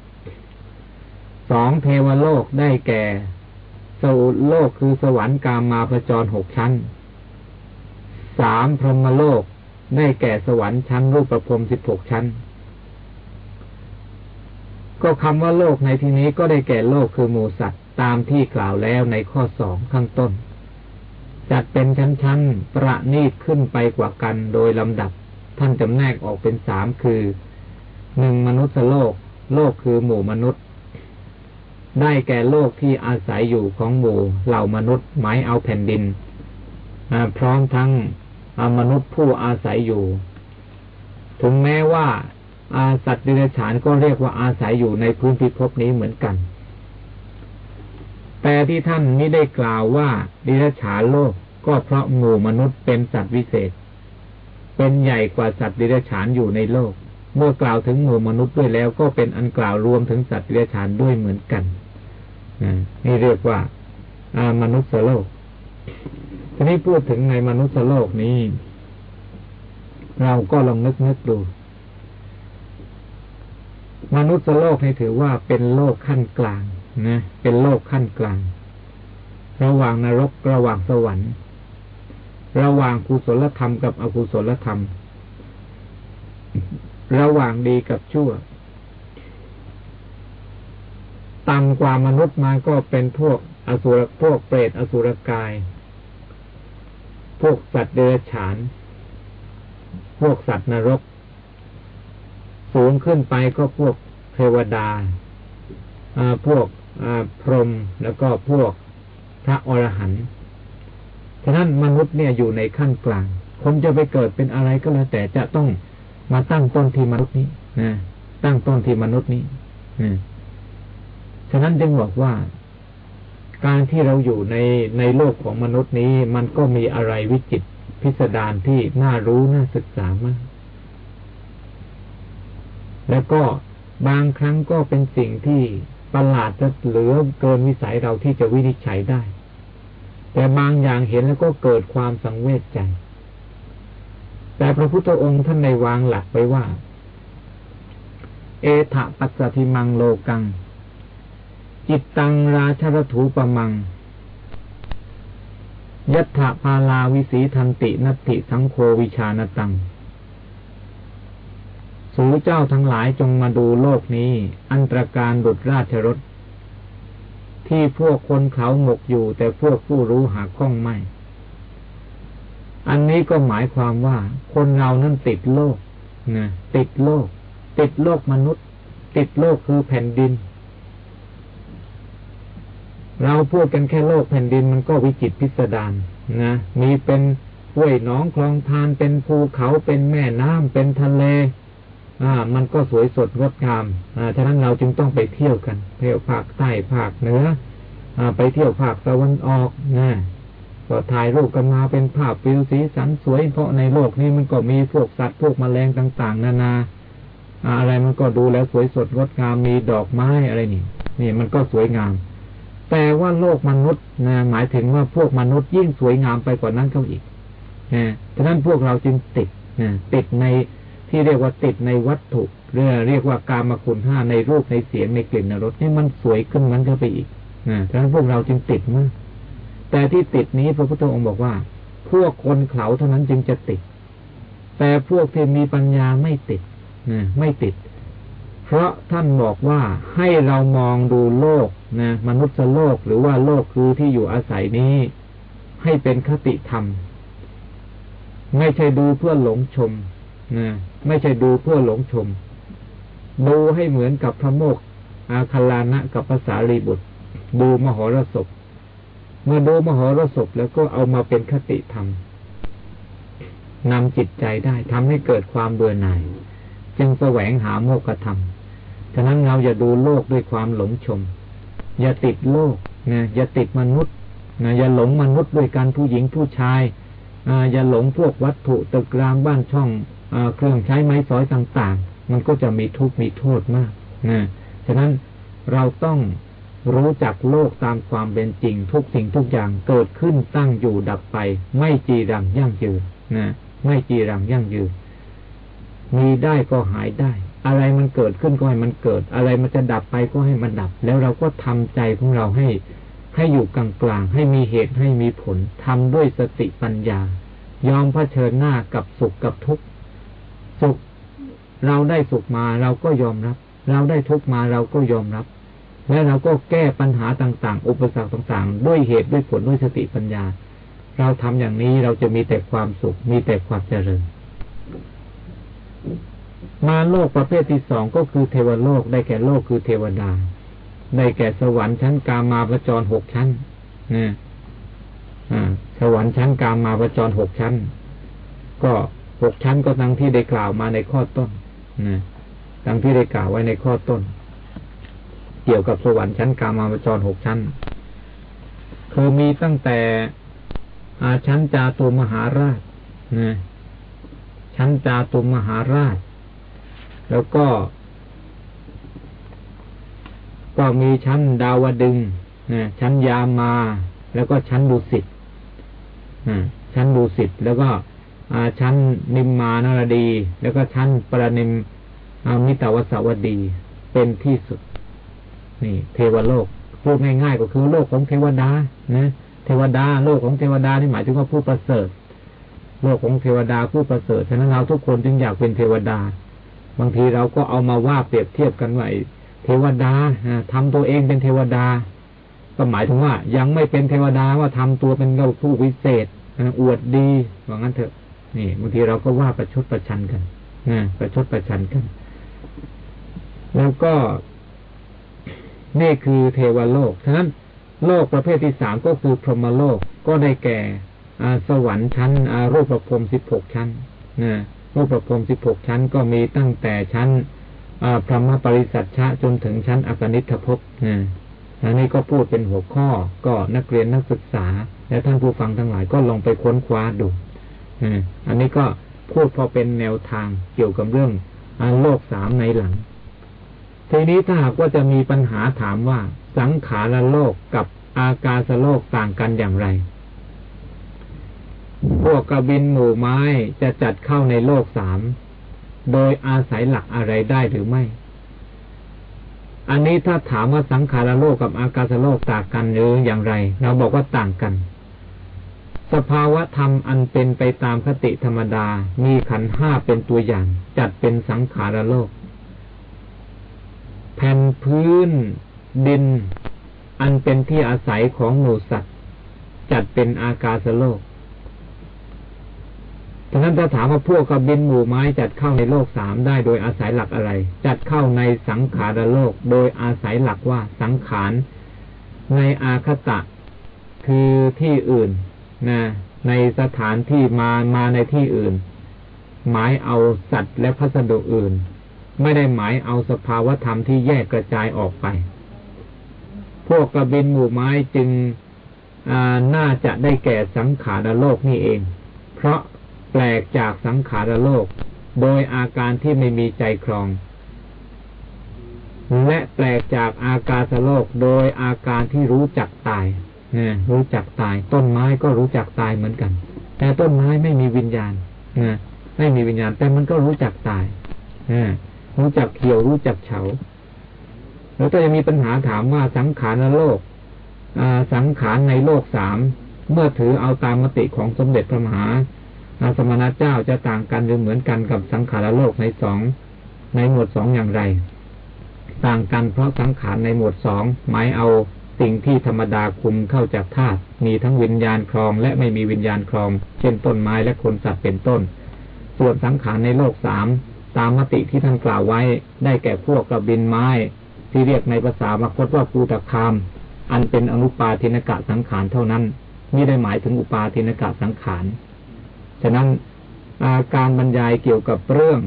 สองเทวโลกได้แก่สวโลกคือสวรรค์กามาพจรหกชั้นสามพรหมโลกได้แก่สวรรค์ชั้นรูปประพรมสิบหกชั้น ก็คำว่าโลกในที่นี้ก็ได้แก่โลกคือหมูสัตว์ตามที่กล่าวแล้วในข้อสองข้างต้น จัดเป็นชั้นๆประนีตขึ้นไปกว่ากันโดยลำดับ ท่านจำแนกออกเป็นสามคือหนึ่งมนุษย์โลก โลกคือหมู่มนุษย์ ได้แก่โลกที่อาศัยอยู่ของหมู่เหล่ามนุษย์หมายเอาแผ่นดินพร้อมทั้งมนุษย์ผู้อาศัยอยู่ ถึงแม้ว่าอาสัตว์ดิเรกชันก็เรียกว่าอาศัยอยู่ในพื้นพิภพนี้เหมือนกัน แต่ที่ท่านไม่ได้กล่าวว่าดิเรกชันโลกก็เพราะหมู่มนุษย์เป็นสัตว์วิเศษ เป็นใหญ่กว่าสัตว์ดิเรกชันอยู่ในโลก เมื่อกล่าวถึงหมู่มนุษย์ด้วยแล้ว ก็เป็นอันกล่าวรวมถึงสัตว์ดิเรกชันด้วยเหมือนกันนี่เรียกว่ามนุษย์โลกทีนี้พูดถึงในมนุษย์โลกนี้ เราก็ลองนึกนึกดู มนุษย์โลกนี่ถือว่าเป็นโลกขั้นกลางนะเป็นโลกขั้นกลาง ระหว่างนรกระหว่างสวรรค์ ระหว่างกุศลธรรมกับอกุศลธรรม ระหว่างดีกับชั่วต่ำกว่ามนุษย์มาก็เป็นพวกอสุรพวกเปรตอสุรกาย พวกสัตว์เดรัจฉาน พวกสัตว์นรก สูงขึ้นไปก็พวกเทวดาพวกพรหมแล้วก็พวกพระอรหันต์ ฉะนั้นมนุษย์เนี่ยอยู่ในขั้นกลาง คนจะไปเกิดเป็นอะไรก็แล้วแต่จะต้องมาตั้งต้นที่มนุษย์นี้นะตั้งต้นที่มนุษย์นี้นะฉะนั้นจึงบอกว่า การที่เราอยู่ในในโลกของมนุษย์นี้ มันก็มีอะไรวิจิตพิสดารที่น่ารู้น่าศึกษามาก แล้วก็บางครั้งก็เป็นสิ่งที่ประหลาดจะเหลือเกินวิสัยเราที่จะวินิจฉัยได้ แต่บางอย่างเห็นแล้วก็เกิดความสังเวชใจ แต่พระพุทธองค์ท่านในวางหลักไว้ว่า เอถะปัสสติมังโลกัง จิตตังราชรถูปมัง ยัตถพาลาวิสีทันตินัตติสังโควิชานตัง สูเจ้าทั้งหลายจงมาดูโลกนี้ อันตรการดุดราชรถ ที่พวกคนเขาหมกอยู่ แต่พวกผู้รู้หาข้องไม่ อันนี้ก็หมายความว่า คนเรานั้นติดโลกนะติดโลก ติดโลกมนุษย์ ติดโลกคือแผ่นดิน เราพูดกันแค่โลกแผ่นดินมันก็วิจิตพิสดารนะมีเป็นห้วยหนองคลองทานเป็นภูเขาเป็นแม่น้ำเป็นทะเล อ่า มันก็สวยสดงดงาม อ่า ฉะนั้นเราจึงต้องไปเที่ยวกัน เที่ยวภาคใต้ภาคเหนือ อ่า ไปเที่ยวภาคตะวันออกนะก็ถ่ายรูปกันมาเป็นภาพวิวสีสันสวย เพราะในโลกนี้มันก็มีพวกสัตว์พวกมแมลงต่าง ๆ นานาอะไรมันก็ดูแล้วสวยสดงดงามมีดอกไม้อะไรนี่ นี่มันก็สวยงาม แต่ว่าโลกมนุษย์นะหมายถึงว่าพวกมนุษย์ยิ่งสวยงามไปกว่านั้นเขาอีกนะฉะนั้นพวกเราจึงติดนะติดใน ที่เรียกว่าติดในวัตถุเรียเรียกว่ากามคุณห้าในรูปในเสียงในกลิ่นในรสนี่มันสวยขึ้นมันเข้าไปอีกนะฉะนั้นพวกเราจึงติดมากแต่ที่ติดนี้พระพุทธองค์บอกว่า พวกคนเขาเท่านั้นจึงจะติด แต่พวกที่มีปัญญาไม่ติดนะไม่ติด เพราะท่านบอกว่าให้เรามองดูโลกนะมนุษย์โลกหรือว่าโลกคือที่อยู่อาศัยนี้ ให้เป็นคติธรรม ไม่ใช่ดูเพื่อหลงชมนะ ไม่ใช่ดูเพื่อหลงชม ดูให้เหมือนกับพระโมกอาคลานะกับภาษาลีบุตร ดูมหรสพเมื่อดูมหรสพแล้วก็เอามาเป็นคติธรรมนำจิตใจได้ทำให้เกิดความเบื่อหน่าย จึงแสวงหาโมกธรรมฉะนั้นเราอย่าดูโลกด้วยความหลงชม อย่าติดโลกนะอย่าติดมนุษย์นะอย่าหลงมนุษย์ด้วยกันผู้หญิงผู้ชายออย่าหลงพวกวัตถุตึกรามบ้านช่อง เครื่องใช้ไม้สอยต่างๆ มันก็จะมีทุกข์มีโทษมากนะฉะนั้นเราต้องรู้จักโลกตามความเป็นจริง ทุกสิ่งทุกอย่างเกิดขึ้นตั้งอยู่ดับไป ไม่จีรังยั่งยืนนะไม่จีรังยั่งยืนมีได้ก็หายได้ อะไรมันเกิดขึ้นก็ให้มันเกิด อะไรมันจะดับไปก็ให้มันดับ แล้วเราก็ทำใจของเราให้ ให้อยู่กลางๆให้มีเหตุให้มีผลทำด้วยสติปัญญายอมเผชิญหน้ากับสุขกับทุกข์ สุข เราได้สุขมาเราก็ยอมรับ เราได้ทุกมาเราก็ยอมรับ และเราก็แก้ปัญหาต่างๆ อุปสรรคต่างๆ ด้วยเหตุด้วยผลด้วยสติปัญญา เราทำอย่างนี้เราจะมีแต่ความสุข มีแต่ความเจริญ มาโลกประเภทที่สองก็คือเทวโลกได้แก่โลกคือเทวดาได้แก่สวรรค์ชั้นกามาประจรหกชั้นนะสวรรค์ชั้นกามาประจรหกชั้น ก็ หกชั้นก็ดังที่ได้กล่าวมาในข้อต้นนะดังที่ได้กล่าวไว้ในข้อต้น เกี่ยวกับสวรรค์ชั้นกามาประจรหกชั้น คือมีตั้งแต่อาชั้นจาตุมหาราชนะชั้นจาตุมหาราช แล้วก็ ก็มีชั้นดาวดึงนะชั้นยามา แล้วก็ชั้นดุสิตชั้นดุสิตแล้วก็ ชั้นนิมมานรดี แล้วก็ชั้นปรนิมมิตาวสาวดีเป็นที่สุด นี่ เทวโลกพูดง่ายๆก็คือโลกของเทวดานะเทวดาโลกของเทวดานี่หมายถึงว่าผู้ประเสริฐ โลกของเทวดาผู้ประเสริฐฉะนั้นเราทุกคนจึงอยากเป็นเทวดา บางทีเราก็เอามาว่าเปรียบเทียบกันว่าเทวดาทำตัวเองเป็นเทวดา ก็หมายถึงว่ายังไม่เป็นเทวดาว่าทำตัวเป็นเราผู้วิเศษอวดดีว่างั้นเถอะ นี่บางทีเราก็ว่าประชดประชันกันนะประชดประชันกัน แล้วก็ นี่คือเทวโลก ฉะนั้นโลกประเภทที่สามก็คือพรหมโลก ก็ได้แก่สวรรค์ชั้นรูปประพรมสิบหกชั้นนะรูปประพรมสิบหกชั้นก็มีตั้งแต่ชั้นพระมปริสัชชะจนถึงชั้นอกนิทภพนะอันนี้ก็พูดเป็นหัวข้อ ก็นักเรียนนักศึกษา และท่านผู้ฟังทั้งหลายก็ลองไปค้นคว้าดู อันนี้ก็พูดพอเป็นแนวทางเกี่ยวกับเรื่องอโลกสามในหลัง ทีนี้ถ้าหากว่าจะมีปัญหาถามว่า สังขารโลกกับอากาศโลกต่างกันอย่างไร พวกกระบินหมู่ไม้จะจัดเข้าในโลกสาม โดยอาศัยหลักอะไรได้หรือไม่ อันนี้ถ้าถามว่าสังขารโลกกับอากาศโลกต่างกันหรืออย่างไร เราบอกว่าต่างกัน สภาวะธรรมอันเป็นไปตามคติธรรมดา มีขันห้าเป็นตัวอย่าง จัดเป็นสังขารโลก แผ่นพื้น ดิน อันเป็นที่อาศัยของหนูสัตว์ จัดเป็นอากาศโลกดังนั้นถ้าถามว่าพวกกระบินหมู่ไม้จัดเข้าในโลกสามได้โดยอาศัยหลักอะไร จัดเข้าในสังขารโลก โดยอาศัยหลักว่าสังขาร ในอาคตะ คือที่อื่น นะในสถานที่มามาในที่อื่น หมายเอาสัตว์และพัสดุอื่น ไม่ได้หมายเอาสภาวธรรมที่แยกกระจายออกไป พวกกระบินหมู่ไม้จึงน่าจะได้แก่สังขารโลกนี่เอง เพราะแปลกจากสังขารโลก โดยอาการที่ไม่มีใจครอง และแปลกจากอากาศโลกโดยอาการที่รู้จักตาย นะรู้จักตาย ต้นไม้ก็รู้จักตายเหมือนกัน แต่ต้นไม้ไม่มีวิญญาณนะไม่มีวิญญาณ แต่มันก็รู้จักตายนะรู้จักเขียวรู้จักเฉาแล้วก็จะมีปัญหาถามว่าสังขารโลกสังขารในโลกสามเมื่อถือเอาตามมติของสมเด็จพระมหาอาสมณเจ้าจะต่างกันหรือเหมือนกันกับสังขารโลกในสองในหมวดสองอย่างไร ต่างกันเพราะสังขารในหมวดสองหมายเอา สิ่งที่ธรรมดาคุมเข้าจากธาตุมีทั้งวิญญาณครอง และไม่มีวิญญาณครอง เช่นต้นไม้และคนสัตว์เป็นต้น ส่วนสังขารในโลกสามตามมติที่ท่านกล่าวไว้ ได้แก่พวกกระบินไม้ ที่เรียกในภาษามคตว่าปูตะคาม อันเป็นอนุปาทินกะสังขารเท่านั้นไม่ได้หมายถึงอุปาทินกะสังขาร ฉะนั้นอาการบรรยายเกี่ยวกับเรื่อง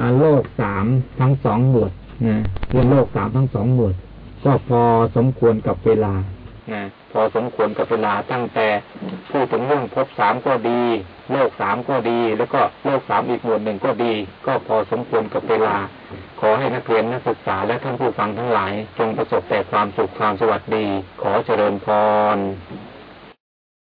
อโลกสามทั้งสองหมวดนะเรื่องโลกสามทั้งสองหมวด ก็พอสมควรกับเวลานะพอสมควรกับเวลาตั้งแต่พูดถึงเรื่องพบสามก็ดี โลกสามก็ดี แล้วก็โลกสามอีกหมวดหนึ่งก็ดี ก็พอสมควรกับเวลา ขอให้นักเรียนนักศึกษาและท่านผู้ฟังทั้งหลาย จงประสบแต่ความสุขความสวัสดี ขอเจริญพร